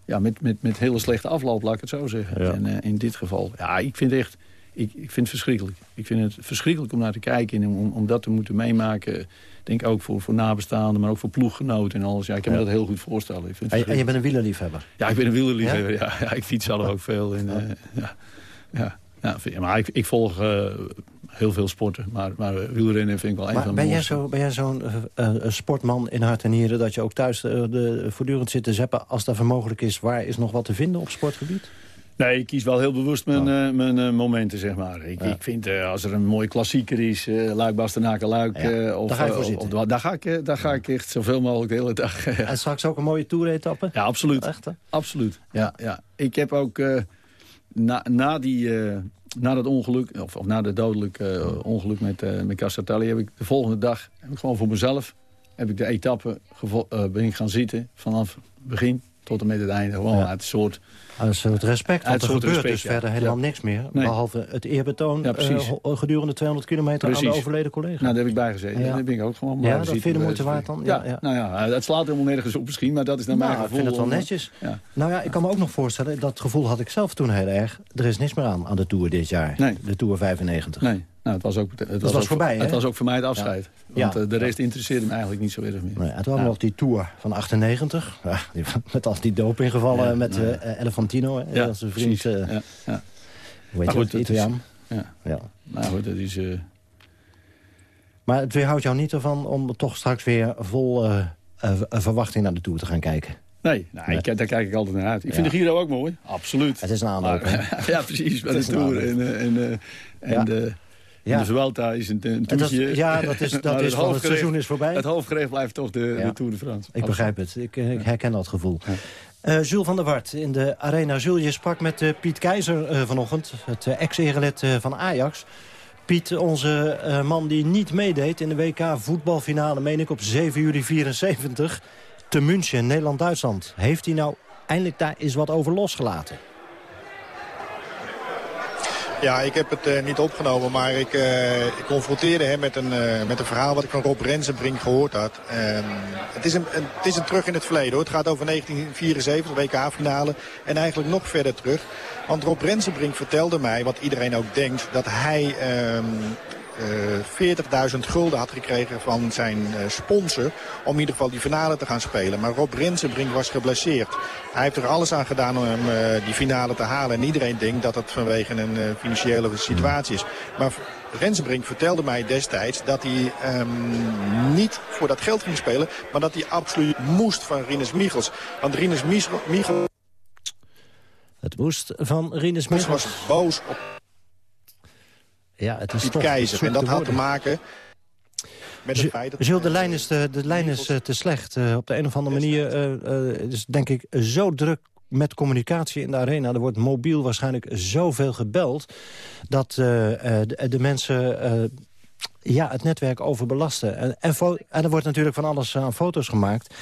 ja, met, met, met hele slechte afloop, laat ik het zo zeggen. En eh, in dit geval, ja, ik vind echt... Ik, ik vind het verschrikkelijk. Ik vind het verschrikkelijk om naar te kijken en om, om dat te moeten meemaken. Ik denk ook voor, voor nabestaanden, maar ook voor ploeggenoten en alles. Ja, ik kan me dat heel goed voorstellen. Ik vind En, je- en je bent een wielerliefhebber. Ja, ik ben een wielerliefhebber. Ja? Ja, ik fiets zelf ook veel. En, eh, ja, ja, ja, maar ik, ik volg eh, heel veel sporten. Maar, maar wielrennen vind ik wel een Maar van de ben jij, zo, ben jij zo'n eh, eh, sportman in hart en nieren... dat je ook thuis eh, de, voortdurend zit te zeppen... als dat mogelijk is, waar is nog wat te vinden op sportgebied? Nee, ik kies wel heel bewust mijn, eh, mijn momenten, zeg maar. Ik, Ja. ik vind, als er een mooi klassieker is, Luik, Bastenaken, Luik... Ja, of, daar ga of- of- daar, ga ik, daar ga ik echt zoveel mogelijk de hele dag. En straks ook een mooie toeretappe? Ja, absoluut. Echt, hè? Absoluut, ja. ja. Ik heb ook na, na, die, na dat ongeluk, of, of na dat dodelijk eh, ongeluk met, eh met heb ik de volgende dag, heb ik gewoon voor mezelf... heb ik de etappe, eh, ben ik gaan zitten vanaf begin tot en met het einde. Gewoon Ja. uit een soort... Uit een soort respect, want er gebeurt respect, dus ja. verder helemaal Ja. niks meer. Nee. Behalve het eerbetoon Ja, eh, gedurende 200 kilometer aan de overleden collega. Nou, daar heb ik bij gezeten. Ja. Daar ben ik ook gewoon Ja, blijven dat vind je de moeite waard dan? Ja, ja. Nou ja, het slaat helemaal nergens op misschien, maar dat is naar Nou, mijn ik gevoel. vind het wel eh, netjes. Ja. Nou ja, ik kan me ook nog voorstellen, dat gevoel had ik zelf toen heel erg. Er is niks meer aan aan de Tour dit jaar. Nee. De Tour 95. Nee, nou, het was ook, het was was ook, voorbij? Het was ook voor mij het afscheid. Ja. Want Ja. eh, de rest interesseerde me eigenlijk niet zo erg meer. Nee, en hadden we Ja. nog die Tour van 98. Ja, die- met al die dopinggevallen Ja, met nou ja. Elefantino. hè, Ja, dat is een vriend. eh, Ja, ja. Hoe heet dat, Italiaan? Ja. Ja. Nou goed, dat is... eh, Maar het weerhoudt jou niet ervan om toch straks weer vol verwachting naar de Tour te gaan kijken. Nee, nou, Ik, daar kijk ik altijd naar uit. Ik Ja. vind de Giro ook mooi, absoluut. Het is een aanloop, ja, precies, bij Het de Tour. En, en, en Ja. de, Ja. de Vuelta is een, een dat is- toertje. ja, dat is- dat Maar is het hoofdgerecht- seizoen is voorbij. Het hoofdgerecht blijft toch de, Ja. de Tour de France. Ik begrijp het. Ik, eh, ik herken dat gevoel. Eh, Jules van der Wart in de Arena. Jules, je sprak met eh, Piet Keizer vanochtend. Het ex-erelid van Ajax. Piet, onze man die niet meedeed in de WK voetbalfinale... meen ik op 7 juli 74 te München, Nederland-Duitsland. Heeft hij nou eindelijk daar eens wat over losgelaten? Ja, ik heb het eh, niet opgenomen, maar ik, eh, ik confronteerde hem met een, eh, met een verhaal wat ik van Rob Rensenbrink gehoord had. Ehm, het, is een, het is een terug in het verleden hoor. Het gaat over 1974, WK-finale en eigenlijk nog verder terug. Want Rob Rensenbrink vertelde mij, wat iedereen ook denkt, dat hij ehm, eh 40.000 gulden had gekregen van zijn eh, sponsor om in ieder geval die finale te gaan spelen. Maar Rob Rensenbrink was geblesseerd. Hij heeft er alles aan gedaan om eh, die finale te halen. En iedereen denkt dat het vanwege een financiële situatie is. Maar Rensenbrink vertelde mij destijds dat hij ehm, niet voor dat geld ging spelen, maar dat hij absoluut moest van Rinus Michels. Want Rinus Michels Michels Het moest van Rinus Michels. was boos op Ja, het is toch Keizer. En dat had te maken met het feit dat... Jules, de lijn is te, de lijn is, eh, te slecht. Eh, op de een of andere manier eh, eh, het is denk ik zo druk met communicatie in de arena. Er wordt mobiel waarschijnlijk zoveel gebeld... dat eh, eh, de, de mensen eh, ja, het netwerk overbelasten. En, en er wordt natuurlijk van alles aan foto's gemaakt...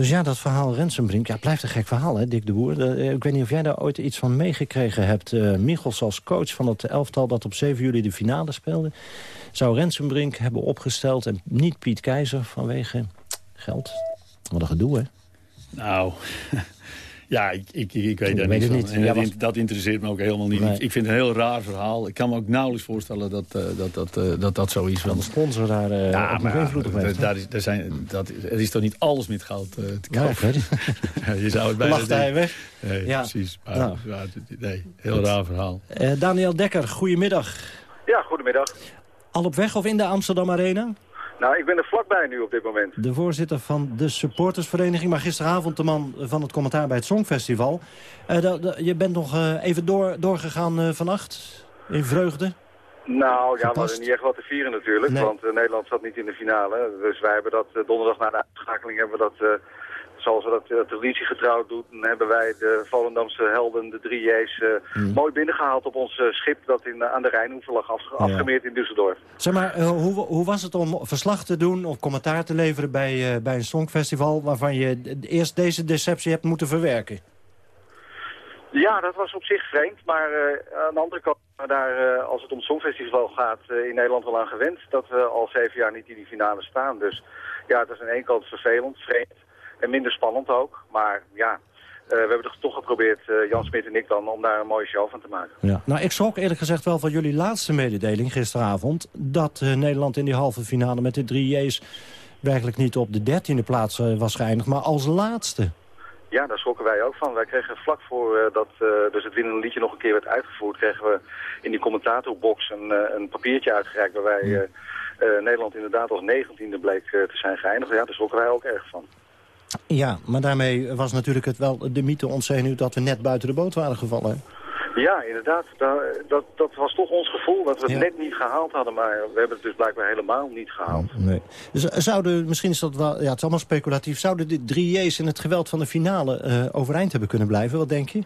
Dus ja, dat verhaal Rensenbrink, ja, blijft een gek verhaal, hè, Dick de Boer. Eh, ik weet niet of jij daar ooit iets van meegekregen hebt. Eh Michels als coach van het elftal dat op 7 juli de finale speelde... zou Rensenbrink hebben opgesteld en niet Piet Keizer vanwege geld. Wat een gedoe, hè? Nou, ja, ik, ik, ik weet daar weet niet het van. niet. En Jij dat, was- dat interesseert me ook helemaal niet. Nee. Ik, ik vind het een heel raar verhaal. Ik kan me ook nauwelijks voorstellen dat dat, dat, dat, eh, dat, dat zo is. Dat de sponsor daar eh ja, maar invloed op heeft. daar is, daar zijn, dat, er is toch niet alles met goud eh, te kopen? Ja, je zou het bijna Lacht hij weg? Nee, Ja. precies. Maar, Nou. nee, heel raar verhaal. Eh, Daniel Dekker, goedemiddag. Ja, goedemiddag. Al op weg of in de Amsterdam Arena? Nou, ik ben er vlakbij nu op dit moment. De voorzitter van de supportersvereniging, maar gisteravond de man van het commentaar bij het Songfestival. Eh, je bent nog eh, even door, doorgegaan eh, vannacht in vreugde. Nou, ja, we hadden niet echt wat te vieren natuurlijk, Nee. want Nederland zat niet in de finale. Dus wij hebben dat donderdag na de uitschakeling hebben we dat, zoals we dat uh, traditiegetrouw doen, hebben wij de Volendamse helden, de drie J's, eh, Hmm. mooi binnengehaald op ons eh, schip dat in, eh, aan de Rijnoever lag afgemeerd in Düsseldorf. Zeg maar, eh, hoe, hoe was het om verslag te doen of commentaar te leveren bij, eh, bij een Songfestival... waarvan je eerst deze deceptie hebt moeten verwerken? Ja, dat was op zich vreemd, maar eh, aan de andere kant, we daar, eh, als het om Songfestival gaat, eh, in Nederland wel aan gewend dat we al zeven jaar niet in die finale staan. Dus ja, het is aan de ene kant vervelend, vreemd en minder spannend ook. Maar ja, eh, we hebben toch toch geprobeerd, eh, Jan Smit en ik dan, om daar een mooie show van te maken. Ja. Nou, ik schrok eerlijk gezegd wel van jullie laatste mededeling gisteravond... dat eh, Nederland in die halve finale met de drie J's... werkelijk niet op de dertiende plaats was geëindigd, maar als laatste. Ja, daar schrokken wij ook van. Wij kregen vlak voor dat dus het winnende liedje nog een keer werd uitgevoerd... kregen we in die commentatorbox een, een papiertje uitgereikt... waarbij Nederland inderdaad als negentiende bleek te zijn geëindigd. Ja, daar schrokken wij ook erg van. Ja, maar daarmee was natuurlijk het wel de mythe ontzenuwd... dat we net buiten de boot waren gevallen. Ja, inderdaad. Da- dat, dat was toch ons gevoel dat we het Ja. net niet gehaald hadden. Maar we hebben het dus blijkbaar helemaal niet gehaald. Nee. Z- Zouden, misschien is dat wel, ja, het is allemaal speculatief... zouden de drie J's in het geweld van de finale eh, overeind hebben kunnen blijven? Wat denk je?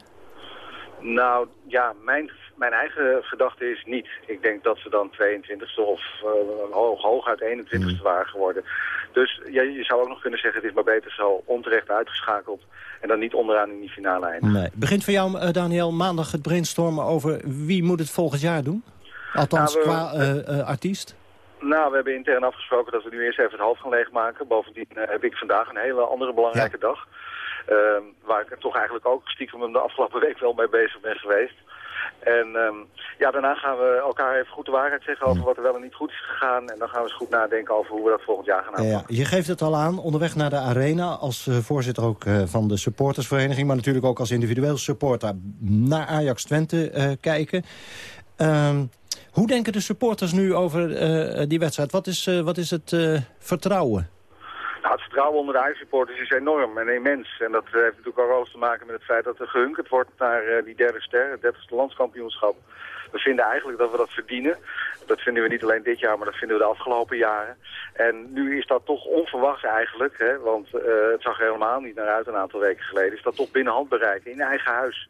Nou ja, mijn, mijn eigen gedachte is niet. Ik denk dat ze dan 22e of uh, hoog, hooguit 21e waren geworden. Dus ja, je zou ook nog kunnen zeggen, het is maar beter zo onterecht uitgeschakeld. En dan niet onderaan in die finale eindigen. Nee. Begint van jou, uh, Daniel, maandag het brainstormen over wie moet het volgend jaar doen? Althans, nou, we, qua uh, artiest? Nou, we hebben intern afgesproken dat we nu eerst even het half gaan leegmaken. Bovendien heb ik vandaag een hele andere belangrijke ja. dag. Uh, waar ik er toch eigenlijk ook stiekem de afgelopen week wel mee bezig ben geweest. En um, ja, daarna gaan we elkaar even goed de waarheid zeggen over wat er wel en niet goed is gegaan. En dan gaan we eens goed nadenken over hoe we dat volgend jaar gaan aanpakken. Ja, je geeft het al aan, onderweg naar de arena als uh, voorzitter ook uh, van de supportersvereniging. Maar natuurlijk ook als individueel supporter naar Ajax Twente uh, kijken. Um, hoe denken de supporters nu over die wedstrijd? Wat is, wat is het vertrouwen? Het vertrouwen onder de Ajax-supporters is enorm en immens. En dat heeft natuurlijk ook alles te maken met het feit dat er gehunkerd wordt naar uh, die derde ster, het dertigste landskampioenschap. We vinden eigenlijk dat we dat verdienen. Dat vinden we niet alleen dit jaar, maar dat vinden we de afgelopen jaren. En nu is dat toch onverwachts eigenlijk, hè, want uh, het zag er helemaal niet naar uit een aantal weken geleden. Is dat toch binnen handbereik, in eigen huis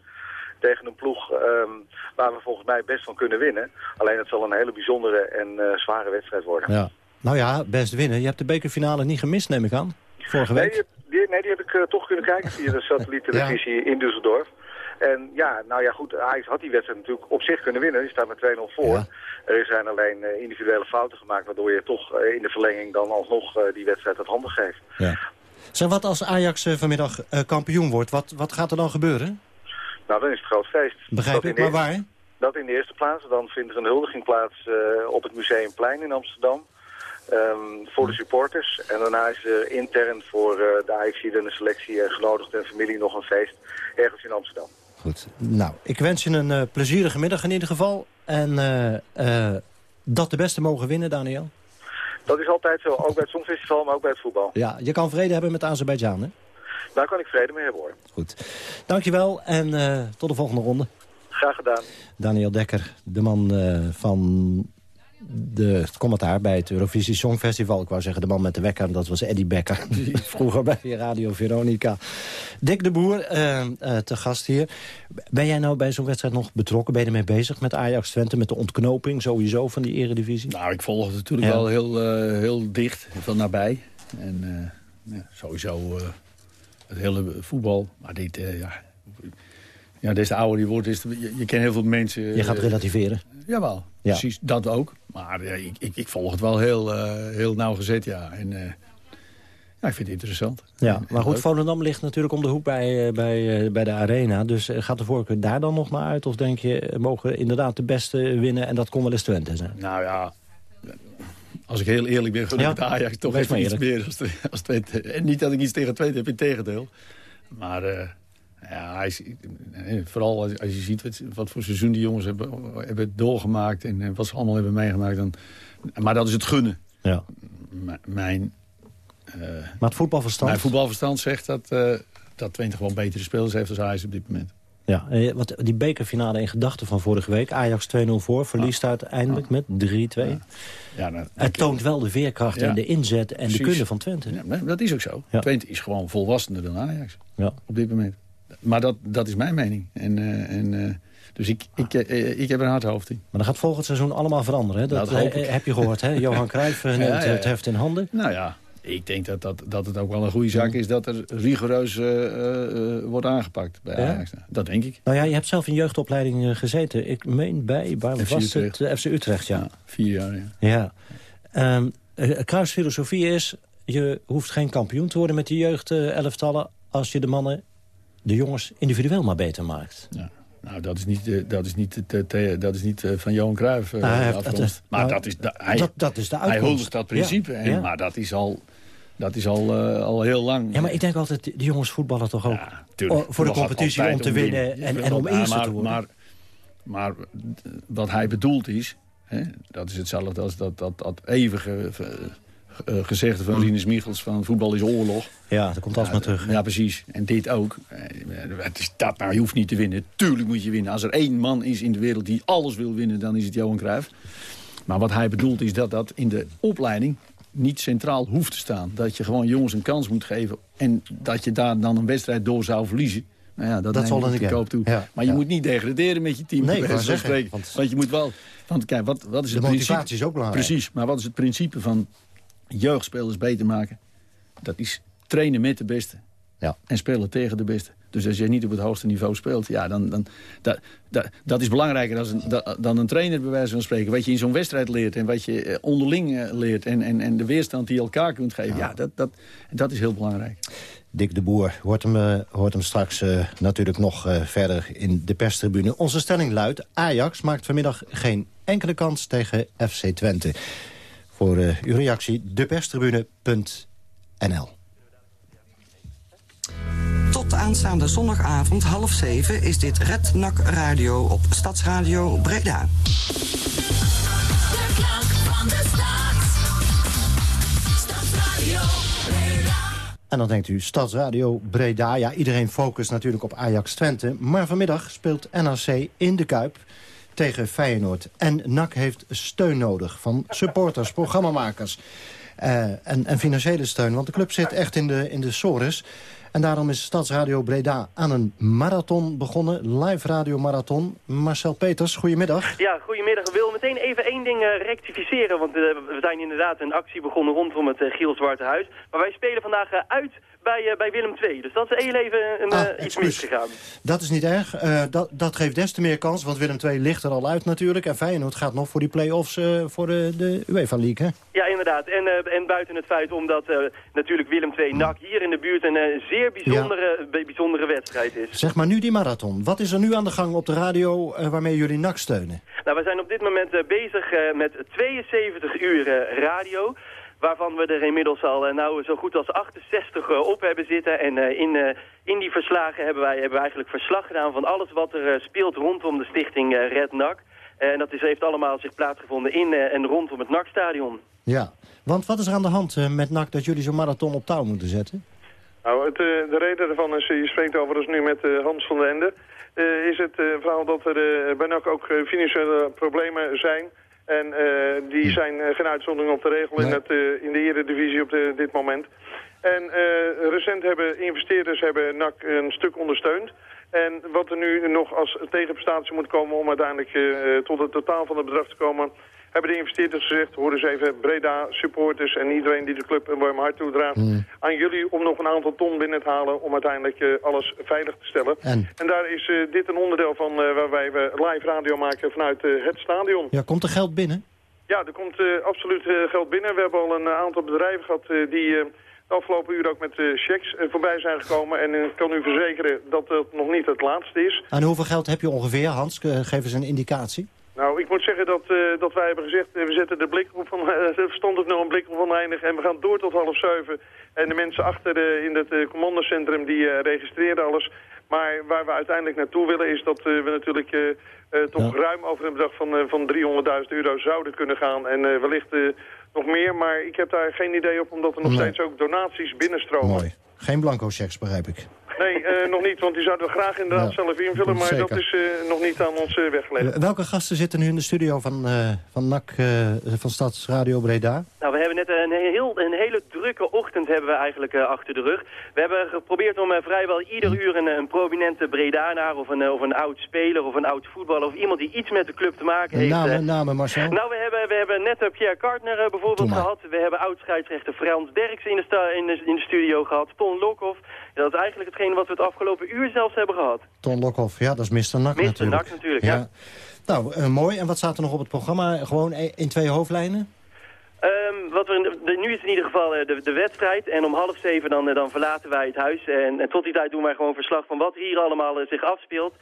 tegen een ploeg um, waar we volgens mij best van kunnen winnen. Alleen het zal een hele bijzondere en zware wedstrijd worden. Ja. Nou ja, best winnen. Je hebt de bekerfinale niet gemist, neem ik aan, vorige week. Nee, die, nee, die heb ik uh, toch kunnen kijken via de satelliettelevisie ja. in Düsseldorf. En ja, nou ja goed, Ajax had die wedstrijd natuurlijk op zich kunnen winnen. Die staat met 2-0 voor. Ja. Er zijn alleen uh, individuele fouten gemaakt... waardoor je toch uh, in de verlenging dan alsnog die wedstrijd het handen geeft. Ja. Zeg, wat als Ajax vanmiddag kampioen wordt? Wat, wat gaat er dan gebeuren? Nou, dan is het groot feest. Begrijp ik, maar waar? Dat in de eerste plaats. Dan vindt er een huldiging plaats op het Museumplein in Amsterdam. Um, voor de supporters. En daarna is er intern voor uh, de AFC en de selectie en genodigd en familie nog een feest ergens in Amsterdam. Goed. Nou, ik wens je een uh, plezierige middag in ieder geval. En dat de beste mogen winnen, Daniel. Dat is altijd zo, ook bij het Songfestival, maar ook bij het voetbal. Ja, je kan vrede hebben met Azerbeidzjan, hè? Daar kan ik vrede mee hebben, hoor. Goed. Dankjewel en tot de volgende ronde. Graag gedaan. Daniel Dekker, de man van de, het commentaar bij het Eurovisie Songfestival. Ik wou zeggen de man met de wekker, dat was Eddie Becker. Die vroeger bij Radio Veronica. Dick de Boer, uh, uh, te gast hier. Ben jij nou bij zo'n wedstrijd nog betrokken? Ben je ermee bezig met Ajax Twente, met de ontknoping sowieso van die eredivisie? Nou, ik volg het natuurlijk ja. wel heel, uh, heel dicht, van nabij. En ja, sowieso het hele voetbal. Maar dit, ja... Ja, oude die wordt, is, je, je kent heel veel mensen... Je gaat relativeren. Jawel, ja. precies, dat ook. Maar ik, ik, ik, volg het wel heel, uh, heel nauwgezet, ja. En uh, ja, ik vind het interessant. Ja, maar goed, Volendam ligt natuurlijk om de hoek bij, bij, bij de Arena. Dus gaat de voorkeur daar dan nog naar uit? Of denk je, mogen inderdaad de beste winnen en dat kon wel eens Twente zijn? Nou ja, als ik heel eerlijk ben, gun ik ja? Ajax toch even iets meer als, als Twente. En niet dat ik iets tegen Twente heb, in tegendeel. Maar... Ja, hij is, vooral als, als, je ziet wat, wat, voor seizoen die jongens hebben, hebben doorgemaakt... en wat ze allemaal hebben meegemaakt. Dan, maar dat is het gunnen. Ja. M mijn, uh, maar het voetbalverstand? Mijn voetbalverstand zegt dat, uh, dat Twente gewoon betere spelers heeft als Ajax op dit moment. Ja, wat, die bekerfinale in gedachten van vorige week. Ajax 2-0 voor, verliest ah. uiteindelijk ah. met 3-2. Ja. Ja, nou, het toont wel de veerkracht ja. en de inzet en Precies. de kunde van Twente. Ja, dat is ook zo. Twente is gewoon volwassener dan Ajax op dit moment maar dat, dat is mijn mening. En, uh, en, uh, dus ik, ik, uh, ik heb een hard hoofd in. Maar dat gaat volgend seizoen allemaal veranderen. Hè? Dat, nou, dat heb je gehoord, hè? Johan Cruijff neemt ja, ja, ja. het heft in handen. Nou ja, ik denk dat, dat, dat het ook wel een goede zaak is... dat er rigoureus wordt aangepakt bij Ajax. Dat denk ik. Nou ja, je hebt zelf in jeugdopleiding gezeten. Ik meen bij, waar FC was Utrecht. het? FC Utrecht, ja. vier jaar, ja. ja. Um, Cruijffs filosofie is... je hoeft geen kampioen te worden met die jeugdelftallen... als je de mannen de jongens individueel maar beter maakt. Ja. Nou, dat is niet, uh, dat is niet, uh, dat is niet uh, van Johan Cruijff nou, heeft, het, maar nou, dat, is de, hij, dat, dat is de uitkomst. Hij huldigt dat principe, ja. En, ja. maar dat is al... Dat is al, al heel lang. Ja, maar ik denk altijd, de jongens voetballen toch ook tuurlijk, voor de competitie om te winnen, winnen en, en om eerste te worden. Maar, maar wat hij bedoelt is, hè, dat is hetzelfde als dat, dat, dat eeuwige uh, gezegde van Rinus Michels van voetbal is oorlog. Ja, dat komt alsmaar terug. Ja, precies. En dit ook. Uh, het is dat, nou, je hoeft niet te winnen. Tuurlijk moet je winnen. Als er één man is in de wereld die alles wil winnen, dan is het Johan Cruijff. Maar wat hij bedoelt is dat dat in de opleiding niet centraal hoeft te staan. Dat je gewoon jongens een kans moet geven. En dat je daar dan een wedstrijd door zou verliezen. Nou ja, dat, Dat zal ik koop toe. Ja, maar je ja. moet niet degraderen met je team. Nee, ik zeggen, spreken. want- Want, je moet wel... Want kijk, wat, wat is De het motivatie principe? is ook belangrijk. Precies, maar wat is het principe van jeugdspelers beter maken? Dat is trainen met de beste. Ja. En spelen tegen de beste. Dus als je niet op het hoogste niveau speelt, ja, dan, dan, dat, dat, dat is belangrijker als een, da- dan een trainer bij wijze van spreken. Wat je in zo'n wedstrijd leert en wat je eh, onderling eh, leert... En, en, en de weerstand die je elkaar kunt geven, ja, dat, dat, dat is heel belangrijk. Dick de Boer hoort hem, eh, hoort hem straks natuurlijk nog verder in de perstribune. Onze stelling luidt, Ajax maakt vanmiddag geen enkele kans tegen FC Twente. Voor eh, uw reactie, deperstribune.nl. Tot aanstaande zondagavond half zeven is dit Red Nak Radio op Stadsradio Breda. En dan denkt u, Stadsradio Breda. Ja, iedereen focust natuurlijk op Ajax Twente. Maar vanmiddag speelt NAC in de Kuip tegen Feyenoord. En NAC heeft steun nodig van supporters, programmamakers. eh, en, en financiële steun, want de club zit echt in de, in de sores. En daarom is Stadsradio Breda aan een marathon begonnen. Live radio marathon. Marcel Peters, goedemiddag. Ja, goedemiddag. Ik wil meteen even één ding eh, rectificeren. Want eh, we zijn inderdaad een actie begonnen rondom het Giel Zwarte Huis. Maar wij spelen vandaag uit bij, uh, bij Willem II. Dus dat is heel even een, Ah, iets excuus. misgegaan. Dat is niet erg. Eh, dat, dat geeft des te meer kans, want Willem II ligt er al uit natuurlijk. En Feyenoord gaat nog voor die play-offs eh, voor de, de UEFA League, hè? Ja, inderdaad. En, en buiten het feit omdat natuurlijk Willem II NAC hier in de buurt een zeer bijzondere, ja. bijzondere wedstrijd is. Zeg maar nu die marathon. Wat is er nu aan de gang op de radio waarmee jullie NAC steunen? Nou, we zijn op dit moment bezig met 72 uur radio waarvan we er inmiddels al uh, nou, zo goed als 68 uh, op hebben zitten. En uh, in, uh, in die verslagen hebben wij, hebben wij eigenlijk verslag gedaan van alles wat er uh, speelt rondom de stichting uh, Red NAC. en dat is, heeft allemaal zich plaatsgevonden in uh, en rondom het NAC-stadion. Ja, want wat is er aan de hand uh, met NAC dat jullie zo'n marathon op touw moeten zetten? Nou, het, uh, de reden daarvan is, je spreekt overigens nu met uh, Hans van den Ende... Uh, is het uh, verhaal dat er uh, bij NAC ook financiële problemen zijn... En uh, die zijn uh, geen uitzondering op de regel in, het, uh, in de eredivisie op de, dit moment. En recent hebben investeerders hebben NAC een stuk ondersteund. En wat er nu nog als tegenprestatie moet komen om uiteindelijk tot het totaal van het bedrag te komen... hebben de investeerders gezegd, hoor eens even, Breda, supporters en iedereen die de club een warm hart toedraagt... Mm. aan jullie om nog een aantal ton binnen te halen om uiteindelijk alles veilig te stellen. En, en daar is dit een onderdeel van waarbij we live radio maken vanuit het stadion. Ja, komt er geld binnen? Ja, er komt absoluut geld binnen. We hebben al een aantal bedrijven gehad die de afgelopen uur ook met checks voorbij zijn gekomen. En ik kan u verzekeren dat dat nog niet het laatste is. En hoeveel geld heb je ongeveer, Hans? Geef eens een indicatie. Nou, ik moet zeggen dat, dat wij hebben gezegd, we zetten de blik op van, er stond ook nog een blik op oneindig en we gaan door tot half zeven. En de mensen achter in het commandocentrum die registreren alles. Maar waar we uiteindelijk naartoe willen is dat we natuurlijk uh, uh, toch ja. ruim over een bedrag van, uh, van 300.000 euro zouden kunnen gaan. En wellicht nog meer, maar ik heb daar geen idee op omdat er nog nee. steeds ook donaties binnenstromen. Mooi. Geen blanco checks, begrijp ik. Nee, nog niet, want die zouden we graag inderdaad ja. zelf invullen, maar Zeker. dat is nog niet aan ons weggelegd. welke gasten zitten nu in de studio van, van NAC, van Stadsradio Breda? Nou, we hebben net een, heel, een hele drukke ochtend hebben we eigenlijk achter de rug. We hebben geprobeerd om vrijwel ieder uur een, een prominente Bredanaar of een, of een oud speler of een oud voetballer of iemand die iets met de club te maken heeft. Namen, namen Marcel? Nou, we hebben, we hebben net Pierre Kartner bijvoorbeeld gehad. We hebben oud-scheidsrechter Frans Derks in de, in, de, in de studio gehad. Ton Lokhoff. Dat is eigenlijk hetgeen wat we het afgelopen uur zelfs hebben gehad. Ton Lokhoff, ja, dat is Mr. Nak Mr. natuurlijk. Nak natuurlijk, ja. ja. Nou, uh, mooi. En wat staat er nog op het programma? Gewoon in twee hoofdlijnen? Um, wat we, de, nu is in ieder geval de, de, wedstrijd en om half zeven dan, dan verlaten wij het huis. En, en, tot die tijd doen wij gewoon verslag van wat hier allemaal zich afspeelt.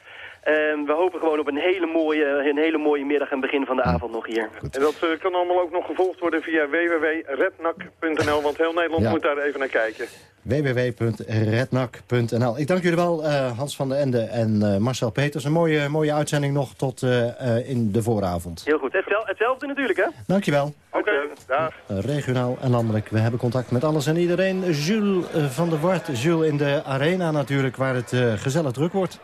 Um, we hopen gewoon op een hele mooie, een hele mooie middag en begin van de avond nog hier. En dat kan allemaal ook nog gevolgd worden via www.rednak.nl, want heel Nederland ja. moet daar even naar kijken www.rednak.nl. Ik dank jullie wel, uh, Hans van der Ende en uh, Marcel Peters. Een mooie, mooie uitzending nog tot uh, in de vooravond. Heel goed. Hetzelfde, hetzelfde natuurlijk, hè? Dankjewel. Oké, okay, dag. regionaal en landelijk. We hebben contact met alles en iedereen. Jules van der Wart. Jules in de arena natuurlijk, waar het gezellig druk wordt.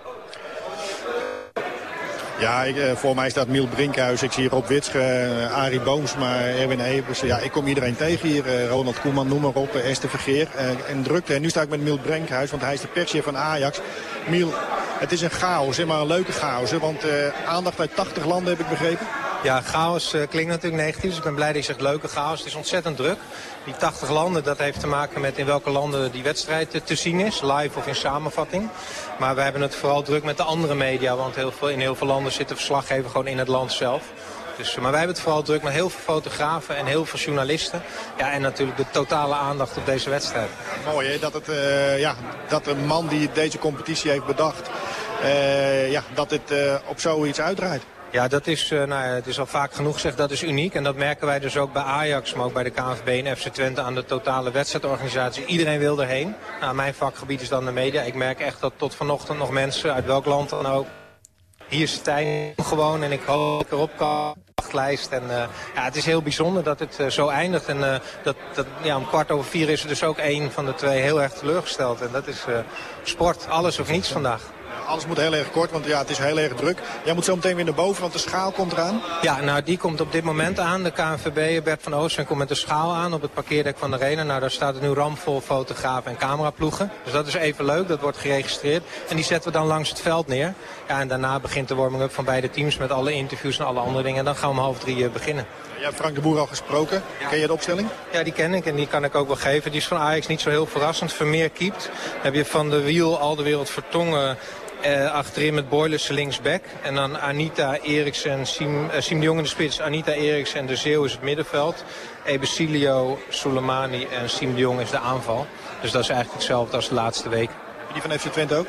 Ja, ik, eh, voor mij staat Miel Brinkhuis. Ik zie Rob Witsche, uh, Arie Boomsma, Erwin Evers. Ja, ik kom iedereen tegen hier. Uh, Ronald Koeman, noem maar op. Esther Vergeer. en drukte. En nu sta ik met Miel Brinkhuis, want hij is de perschef van Ajax. Miel, het is een chaos, maar een leuke chaos. Want aandacht uit 80 landen heb ik begrepen. Ja, chaos klinkt natuurlijk negatief, dus ik ben blij dat je zegt leuke chaos. Het is ontzettend druk. Die 80 landen, dat heeft te maken met in welke landen die wedstrijd te zien is. Live of in samenvatting. Maar we hebben het vooral druk met de andere media. Want heel veel, in heel veel landen zit de verslaggever gewoon in het land zelf. Dus, maar wij hebben het vooral druk met heel veel fotografen en heel veel journalisten. Ja, en natuurlijk de totale aandacht op deze wedstrijd. mooi hè, dat, het, uh, ja, dat een man die deze competitie heeft bedacht... Uh, ja, dat uh, op zoiets uitdraait. Ja, dat is, uh, nou ja, het is al vaak genoeg gezegd, dat is uniek. En dat merken wij dus ook bij Ajax, maar ook bij de KNVB en FC Twente aan de totale wedstrijdorganisatie. Iedereen wil erheen. Nou, mijn vakgebied is dan de media. Ik merk echt dat tot vanochtend nog mensen, uit welk land dan ook, hier is Stijn gewoon en ik hoop dat ik erop kan. Wachtlijst. En, uh, ja, het is heel bijzonder dat het uh, zo eindigt. En dat, dat, ja, om kwart over vier is er dus ook één van de twee heel erg teleurgesteld. En dat is sport, alles of niets vandaag. Alles moet heel erg kort, want ja, het is heel erg druk. Jij moet zo meteen weer naar boven, want de schaal komt eraan. Ja, nou die komt op dit moment aan. De KNVB, Bert van Oosten, komt met de schaal aan op het parkeerdek van de arena. Nou, daar staat er nu ramvol fotografen en cameraploegen. Dus dat is even leuk, dat wordt geregistreerd. En die zetten we dan langs het veld neer. Ja, en daarna begint de warming-up van beide teams met alle interviews en alle andere dingen. En dan gaan we om half drie uh, beginnen. Je hebt Frank de Boer al gesproken. Ja. Ken je de opstelling? Ja, die ken ik en die kan ik ook wel geven. Die is van Ajax niet zo heel verrassend. Vermeer keept. heb je van de wiel al de wereld vertongen uh, achterin met Boilers linksback. En dan Anita Eriksen, Siem, uh, Siem de Jong in de spits. Anita Eriksen en De Zeeuw is het middenveld. Ebesilio, Soleimani en Siem de Jong is de aanval. Dus dat is eigenlijk hetzelfde als de laatste week. Die van FC Twente ook?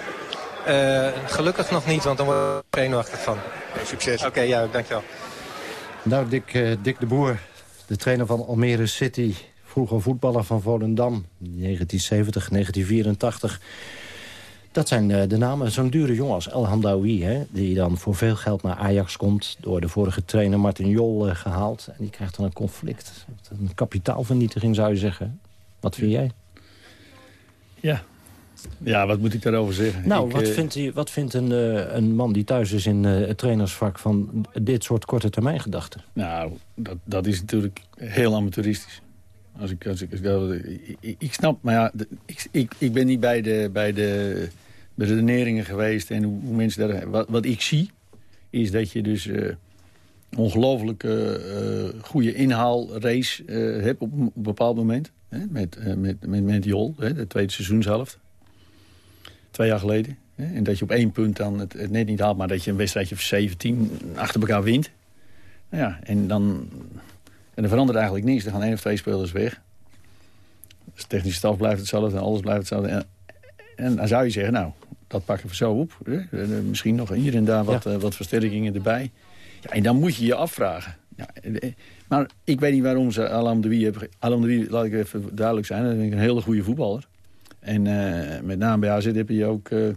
Uh, gelukkig nog niet, want dan word ik zenuwachtig van. Hey, succes. Oké, okay, ja, dankjewel. Nou, Dick, uh, Dick de Boer, de trainer van Almere City. Vroeger voetballer van Volendam, 1970, 1984. Dat zijn uh, de namen. Zo'n dure jongen als El Hamdaoui, hè, die dan voor veel geld naar Ajax komt... door de vorige trainer Martin Jol uh, gehaald. En die krijgt dan een conflict. Een kapitaalvernietiging, zou je zeggen. Wat vind jij? Ja. Ja, wat moet ik daarover zeggen? Nou, ik, wat, uh, vindt, wat vindt een, uh, een man die thuis is in uh, het trainersvak... van dit soort korte termijn gedachten? Nou, dat, dat is natuurlijk heel amateuristisch. Als ik, ik, snap, maar ja, ik, ik, ik ben niet bij de, bij de redeneringen geweest en hoe, mensen daar... Wat, wat ik zie, is dat je dus uh, ongelooflijk uh, goede inhaalrace uh, hebt op een bepaald moment. Hè, met, met, met, met Jol, hè, de tweede seizoenshelft. Twee jaar geleden. Hè, en dat je op één punt dan het, het net niet haalt, maar dat je een wedstrijdje van 17 achter elkaar wint. Nou ja, en dan... En er verandert eigenlijk niks. Er gaan één of twee spelers weg. Dus de technische staf blijft hetzelfde en alles blijft hetzelfde. En, en dan zou je zeggen, nou, dat pakken we zo op. Hè? Misschien nog hier en daar wat, ja. uh, wat versterkingen erbij. Ja, en dan moet je je afvragen. Ja, maar ik weet niet waarom ze Alam de Wie hebben... Alam de Wie, laat ik even duidelijk zijn, dat vind ik een hele goede voetballer. En uh, met name bij AZ heb je ook... Uh,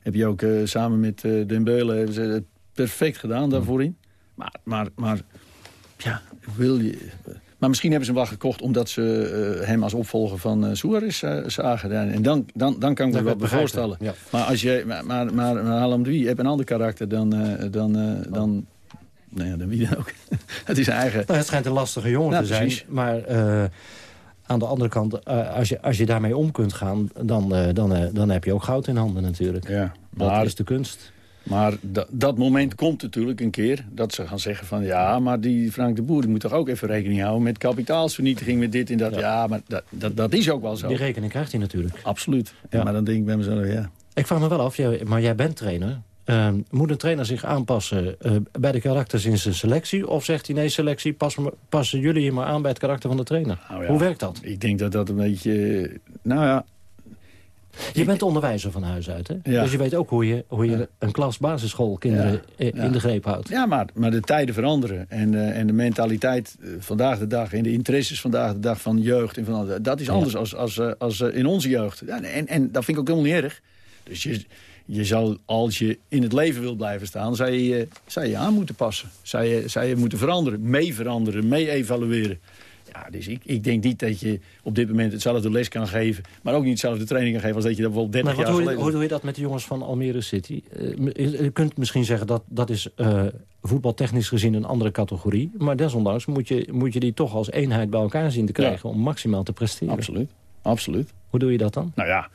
heb je ook samen met uh, Dembele hebben ze het perfect gedaan daarvoor in. Maar, maar, maar ja, wil je... Maar misschien hebben ze hem wel gekocht omdat ze uh, hem als opvolger van uh, Suarez uh, zagen. En dan, dan, dan kan ik me wel voorstellen. Ja. Maar als je, maar, maar, maar Dwie heeft een ander karakter dan, dan, dan, nou ja, dan wie dan ook. het is eigen... Nou, het schijnt een lastige jongen te zijn. Precies. Maar aan de andere kant, als, je, als je daarmee om kunt gaan... dan, dan, dan heb je ook goud in handen natuurlijk. Ja, maar... Dat is de kunst. Maar dat moment komt natuurlijk een keer dat ze gaan zeggen van... ja, maar die Frank de Boer die moet toch ook even rekening houden... met kapitaalsvernietiging, met dit en dat. Ja, ja maar dat, dat, dat is ook wel zo. Die rekening krijgt hij natuurlijk. Absoluut. Ja. Maar dan denk ik bij mezelf, ja. Ik vraag me wel af, jij, maar jij bent trainer. Uh, moet een trainer zich aanpassen uh, bij de karakters in zijn selectie? Of zegt hij nee, selectie, passen, passen jullie je maar aan bij het karakter van de trainer? Nou ja, Hoe werkt dat? Ik denk dat dat een beetje... Nou ja, je bent onderwijzer van huis uit, hè? Ja. Dus je weet ook hoe je, hoe je een klas basisschoolkinderen Ja. in de greep houdt. Ja, maar, maar de tijden veranderen. En, eh, en de mentaliteit eh, vandaag de dag... en de interesses vandaag de dag van jeugd... En van, dat is anders als, als, eh, als in onze jeugd. En, en dat vind ik ook helemaal niet erg. Dus je, je zou, als je in het leven wilt blijven staan... zou je, zou je aan moeten passen. Zou je, zou je moeten veranderen. Mee veranderen, mee evalueren. Ja, dus ik, ik denk niet dat je op dit moment hetzelfde les kan geven... maar ook niet hetzelfde training kan geven als dat je dat wel 30 Maar wat jaar geleden... hoe doe je dat met de jongens van Almere City? Eh, je kunt misschien zeggen dat dat is eh, voetbaltechnisch gezien een andere categorie. Maar desondanks moet je, moet je die toch als eenheid bij elkaar zien te krijgen... om maximaal te presteren. Absoluut, absoluut. Hoe doe je dat dan? Nou ja,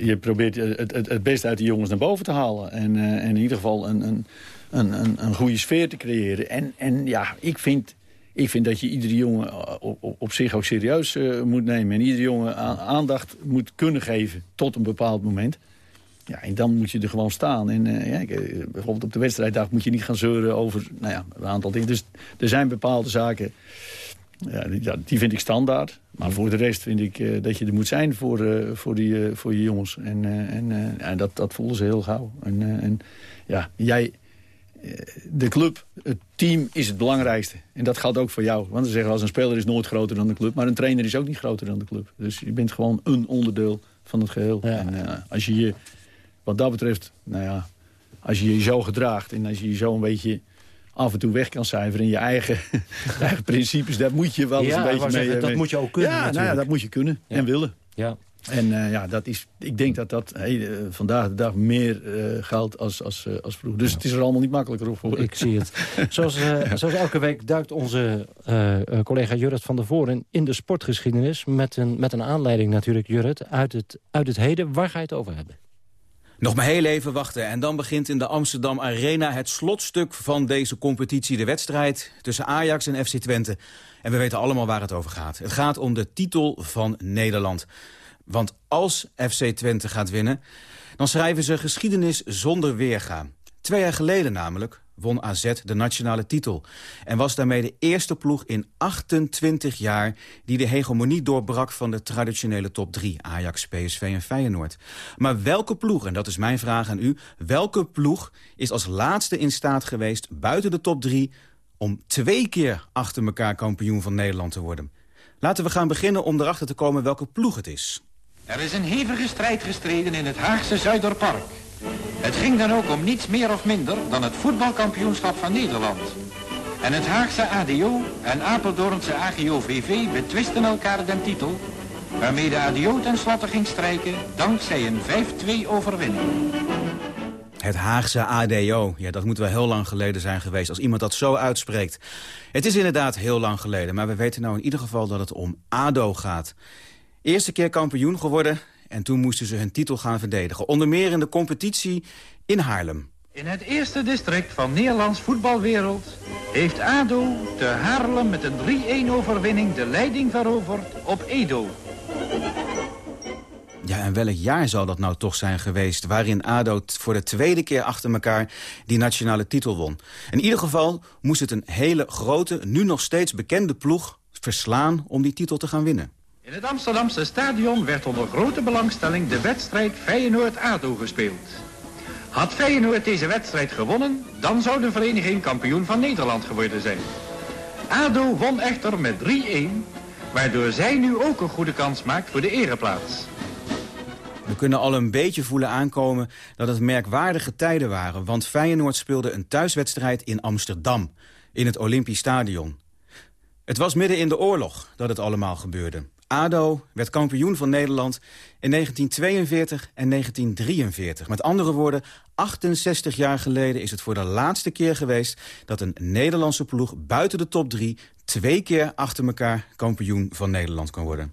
je probeert het, het, het beste uit die jongens naar boven te halen. En, eh, en in ieder geval een, een, een, een, een goede sfeer te creëren. En, en ja, ik vind, ik vind dat je iedere jongen eh, op, op, zich ook serieus eh, moet nemen. En iedere jongen aandacht moet kunnen geven tot een bepaald moment. Ja, en dan moet je er gewoon staan. En eh, ja, bijvoorbeeld op de wedstrijddag moet je niet gaan zeuren over nou ja, een aantal dingen. Dus er zijn bepaalde zaken, ja, die, vind ik standaard. Maar voor de rest vind ik dat je er moet zijn voor, voor, die, voor je jongens. En, en ja, dat, dat voelen ze heel gauw. En, en ja, jij, de club, het team is het belangrijkste. En dat geldt ook voor jou. Want ze zeggen als een speler is nooit groter dan de club. Maar een trainer is ook niet groter dan de club. Dus je bent gewoon een onderdeel van het geheel. En eh, als je je, wat dat betreft, nou ja, als je je zo gedraagt... en als je je zo een beetje af en toe weg kan cijferen in je eigen, eigen principes... daar moet je wel eens Ja, een beetje mee... zeggen, dat mee- moet je ook kunnen Ja, nou ja, dat moet je kunnen en willen. Ja. En eh, ja, dat is, ik denk dat dat hey, eh, vandaag de dag meer eh, geldt als, als, als vroeger. Dus het is er allemaal niet makkelijker op geworden. Ik zie het. Zoals, eh, zoals elke week duikt onze eh, eh, collega Jurrit van der Voren in de sportgeschiedenis... met een, met een aanleiding natuurlijk, Jurrit, uit het, uit het heden. Waar ga je het over hebben? Nog maar heel even wachten en dan begint in de Amsterdam Arena het slotstuk van deze competitie. De wedstrijd tussen Ajax en FC Twente. En we weten allemaal waar het over gaat. Het gaat om de titel van Nederland. Want als FC Twente gaat winnen, dan schrijven ze geschiedenis zonder weerga. Twee jaar geleden namelijk won AZ de nationale titel. En was daarmee de eerste ploeg in 28 jaar... die de hegemonie doorbrak van de traditionele top 3. Ajax, PSV en Feyenoord. Maar welke ploeg, en dat is mijn vraag aan u... welke ploeg is als laatste in staat geweest buiten de top 3... om twee keer achter elkaar kampioen van Nederland te worden? Laten we gaan beginnen om erachter te komen welke ploeg het is. Er is een hevige strijd gestreden in het Haagse Zuiderpark. Het ging dan ook om niets meer of minder dan het voetbalkampioenschap van Nederland. En het Haagse ADO en Apeldoornse AGO-VV betwisten elkaar den titel... waarmee de ADO tenslotte ging strijken dankzij een 5-2 overwinning. Het Haagse ADO. Ja, dat moet wel heel lang geleden zijn geweest als iemand dat zo uitspreekt. Het is inderdaad heel lang geleden, maar we weten nou in ieder geval dat het om ADO gaat. Eerste keer kampioen geworden en toen moesten ze hun titel gaan verdedigen. Onder meer in de competitie in Haarlem. In het eerste district van Nederlands voetbalwereld heeft ADO te Haarlem met een 3-1 overwinning de leiding veroverd op Edo. Ja, en welk jaar zal dat nou toch zijn geweest... waarin ADO voor de tweede keer achter elkaar die nationale titel won? In ieder geval moest het een hele grote, nu nog steeds bekende ploeg verslaan... om die titel te gaan winnen. In het Amsterdamse stadion werd onder grote belangstelling de wedstrijd Feyenoord-ADO gespeeld. Had Feyenoord deze wedstrijd gewonnen, dan zou de vereniging kampioen van Nederland geworden zijn. ADO won echter met 3-1, waardoor zij nu ook een goede kans maakt voor de ereplaats. We kunnen al een beetje voelen aankomen dat het merkwaardige tijden waren... want Feyenoord speelde een thuiswedstrijd in Amsterdam, in het Olympisch Stadion. Het was midden in de oorlog dat het allemaal gebeurde. ADO werd kampioen van Nederland in 1942 en 1943. Met andere woorden, 68 jaar geleden is het voor de laatste keer geweest... dat een Nederlandse ploeg buiten de top 3 twee keer achter elkaar kampioen van Nederland kan worden.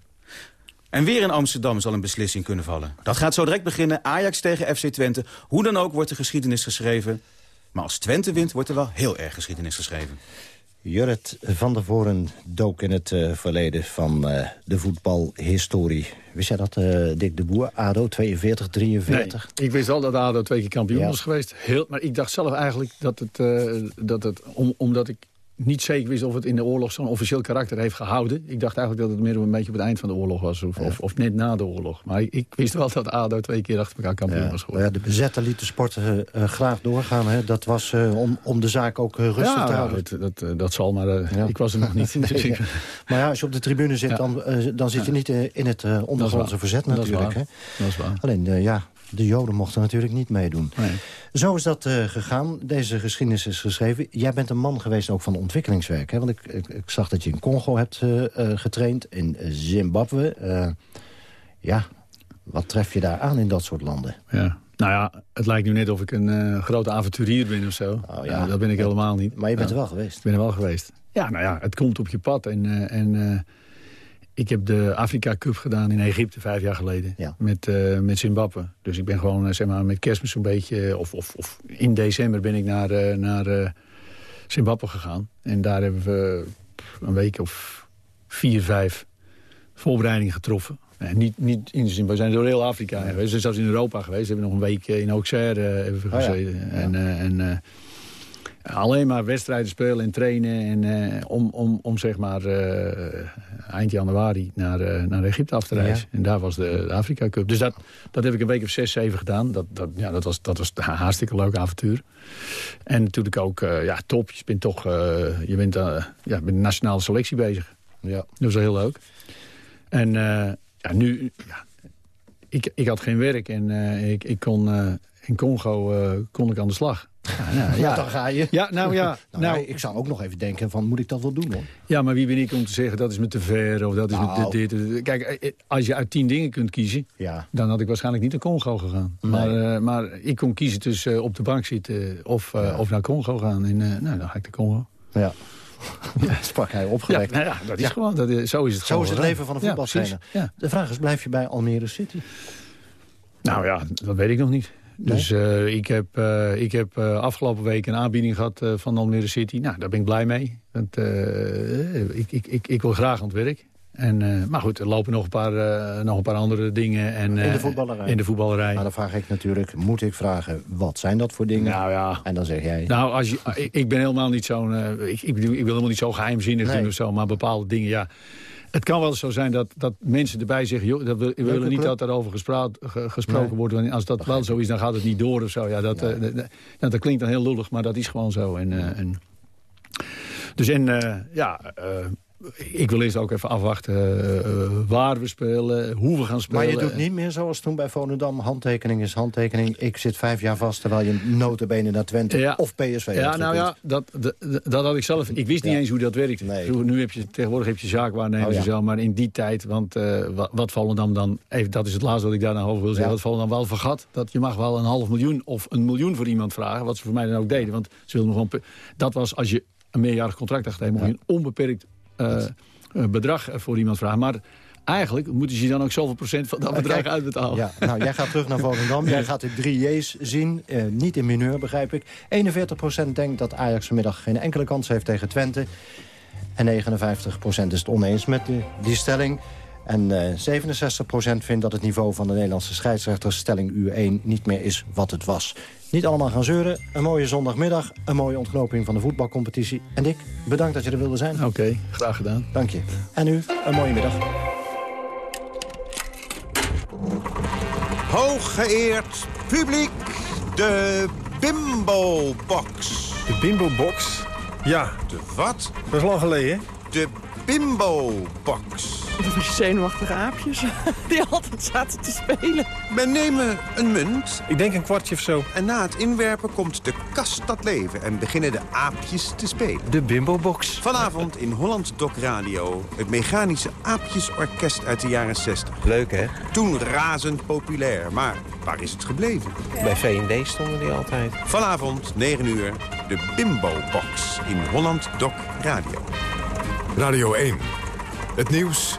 En weer in Amsterdam zal een beslissing kunnen vallen. Dat gaat zo direct beginnen. Ajax tegen FC Twente. Hoe dan ook wordt de geschiedenis geschreven. Maar als Twente wint, wordt er wel heel erg geschiedenis geschreven. Jurrit van der Voren dook in het eh, verleden van eh, de voetbalhistorie. Wist jij dat, eh, Dick de Boer? ADO 42, 43? Nee, ik wist al dat ADO twee keer kampioen Ja. was geweest. Heel, maar ik dacht zelf eigenlijk dat het, dat het om, omdat ik niet zeker wist of het in de oorlog zo'n officieel karakter heeft gehouden. Ik dacht eigenlijk dat het meer een beetje op het eind van de oorlog was. Of, of, of net na de oorlog. Maar ik, wist wel dat ADO twee keer achter elkaar kampioen Ja, was maar geworden. ja, de bezetter liet de sport eh, eh, graag doorgaan. Hè. Dat was eh, om, om de zaak ook rustig ja, te ja, houden. dat, dat, eh, dat zal, maar ik was er nog niet. Nee, ja. Maar ja, als je op de tribune zit, Ja. dan, dan zit je Ja. niet in het ondergrondse verzet Dat is natuurlijk. waar. Hè. Dat is waar. Alleen, ja, de Joden mochten natuurlijk niet meedoen. Zo is dat uh, gegaan. Deze geschiedenis is geschreven. Jij bent een man geweest ook van ontwikkelingswerk. Hè? Want ik, ik, ik zag dat je in Congo hebt uh, getraind, in Zimbabwe. ja, wat tref je daar aan in dat soort landen? Ja. Nou ja, het lijkt nu net of ik een grote avonturier ben of zo. Oh, ja. dat ben ik helemaal niet. Maar je bent er wel geweest. Ik ben er wel geweest. Ja, nou ja, het komt op je pad. En, en ik heb de Afrika Cup gedaan in Egypte vijf jaar geleden. Met, uh, met Zimbabwe. Dus ik ben gewoon uh, zeg maar, met kerstmis een beetje... Of, of, of in december ben ik naar, uh, naar Zimbabwe gegaan. En daar hebben we een week of vier, vijf voorbereidingen getroffen. Nee, niet, niet in Zimbabwe, we zijn door heel Afrika geweest. We zijn zelfs in Europa geweest. We hebben nog een week in Auxerre hebben we gezeten. Oh ja. En, en alleen maar wedstrijden spelen en trainen. En, uh, om, om, om zeg maar uh, eind januari naar, uh, naar Egypte af te reizen. En daar was de, de, Afrika Cup. Dus dat, dat heb ik een week of zes, zeven gedaan. Dat, dat, ja, dat, was, dat was een hartstikke leuk avontuur. En natuurlijk ook, ja, top. Je bent toch je bent, ja, met de nationale selectie bezig. Ja. Dat was heel leuk. En ja, nu... Ja, ik, ik had geen werk en ik, ik kon, in Congo kon ik aan de slag. Ja, ja, dan ga je. Ja, nou ja. nou, nou, ik zou ook nog even denken van, moet ik dat wel doen hoor? Ja, maar wie ben ik om te zeggen, dat is me te ver of dat is nou. met dit, Kijk, eh, eh, als je uit tien dingen kunt kiezen, ja. dan had ik waarschijnlijk niet naar Congo gegaan. Maar, uh, maar ik kon kiezen tussen uh, op de bank zitten of, uh, of naar Congo gaan. En nou, dan ga ik naar Congo. Ja. Ja, sprak hij opgewekt. Ja, nou ja, dat is gewoon, dat is, zo is het Zo is het leven van een voetbaltrainer. de vraag is, blijf je bij Almere City? Nou ja, dat weet ik nog niet. Dus uh, ik heb, uh, ik heb uh, afgelopen week een aanbieding gehad van Almere City. Nou, daar ben ik blij mee. Want, ik, ik, ik, ik wil graag aan het werk. En, maar goed, er lopen nog een paar, nog een paar andere dingen. En, in de voetballerij? In de voetballerij. Maar dan vraag ik natuurlijk, moet ik vragen, wat zijn dat voor dingen? Nou ja. En dan zeg jij... Nou, als je, ik, ik ben helemaal niet zo'n... ik, ik, ik wil helemaal niet zo geheimzinnig nee. doen of zo. Maar bepaalde dingen, ja... Het kan wel zo zijn dat, dat mensen erbij zeggen... Joh, dat we, we willen niet dat daarover gesproken nee. wordt. Want als dat wel zo is, dan gaat het niet door of zo. Ja, dat, nee. uh, dat, dat, klinkt dan heel lullig, maar dat is gewoon zo. En, uh, en dus en uh, ja ik wil eerst ook even afwachten uh, waar we spelen, hoe we gaan spelen. Maar je doet niet meer zoals toen bij Volendam. Handtekening is handtekening. Ik zit vijf jaar vast terwijl je notabene naar Twente ja. of PSV Ja, nou ja, dat, dat, dat, had ik zelf... Ik wist niet ja. eens hoe dat werkte. Nee. Nu heb je, tegenwoordig heb je zaakwaarnemers oh, ja. zo, maar in die tijd... Want uh, wat, Volendam dan... Even, dat is het laatste wat ik daar naar over wil zeggen. Wat Volendam wel vergat, dat je mag wel een half miljoen of een miljoen voor iemand vragen. Wat ze voor mij dan ook deden. Want ze wilden nog gewoon... Dat was als je een meerjarig contract gegeven, je een onbeperkt bedrag voor iemand vragen. Maar eigenlijk moeten ze dan ook zoveel procent van dat bedrag uitbetalen. Ja, nou, jij gaat terug naar Volendam. Jij gaat de drie J's zien. Uh, niet in mineur, begrijp ik. 41 procent denkt dat Ajax vanmiddag geen enkele kans heeft tegen Twente. En 59 procent is het oneens met die stelling. En uh, 67 procent vindt dat het niveau van de Nederlandse scheidsrechters... stelling uur 1 niet meer is wat het was. Niet allemaal gaan zeuren. Een mooie zondagmiddag. Een mooie ontknoping van de voetbalcompetitie. En Dick, bedankt dat je er wilde zijn. Oké, okay, graag gedaan. Dank je. En u, een mooie middag. Hooggeëerd publiek, de Bimbo-box. De Bimbo-box? Ja. De wat? Dat is lang geleden, De Bimbo-box. Dat was zenuwachtige aapjes die altijd zaten te spelen. We nemen een munt. Ik denk een kwartje of zo. En na het inwerpen komt de kast tot leven en beginnen de aapjes te spelen. De Bimbo-box. Vanavond in Holland Doc Radio. Het mechanische aapjesorkest uit de jaren 60. Leuk, hè? Toen razend populair. Maar waar is het gebleven? Bij V&D stonden die altijd. Vanavond, 9 uur, de Bimbo-box in Holland Doc Radio. Radio 1. Het nieuws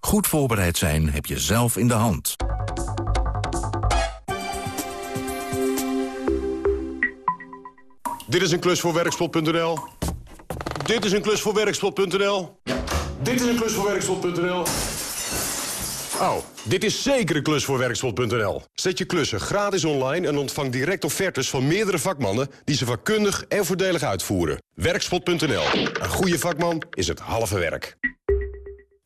Goed voorbereid zijn heb je zelf in de hand. Dit is een klus voor werkspot.nl. Dit is een klus voor werkspot.nl. Dit is een klus voor werkspot.nl. Oh, dit is zeker een klus voor Werkspot.nl. Zet je klussen gratis online en ontvang direct offertes van meerdere vakmannen... die ze vakkundig en voordelig uitvoeren. Werkspot.nl. Een goede vakman is het halve werk.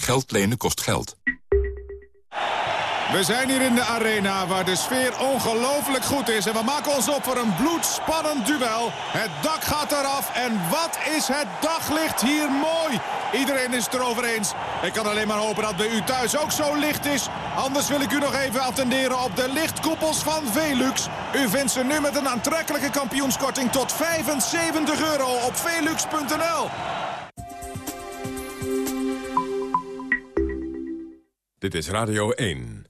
Geld lenen kost geld. We zijn hier in de arena waar de sfeer ongelooflijk goed is. En we maken ons op voor een bloedspannend duel. Het dak gaat eraf en wat is het daglicht hier mooi. Iedereen is het erover eens. Ik kan alleen maar hopen dat bij u thuis ook zo licht is. Anders wil ik u nog even attenderen op de lichtkoepels van Velux. U vindt ze nu met een aantrekkelijke kampioenskorting tot 75 euro op velux.nl. Dit is Radio 1.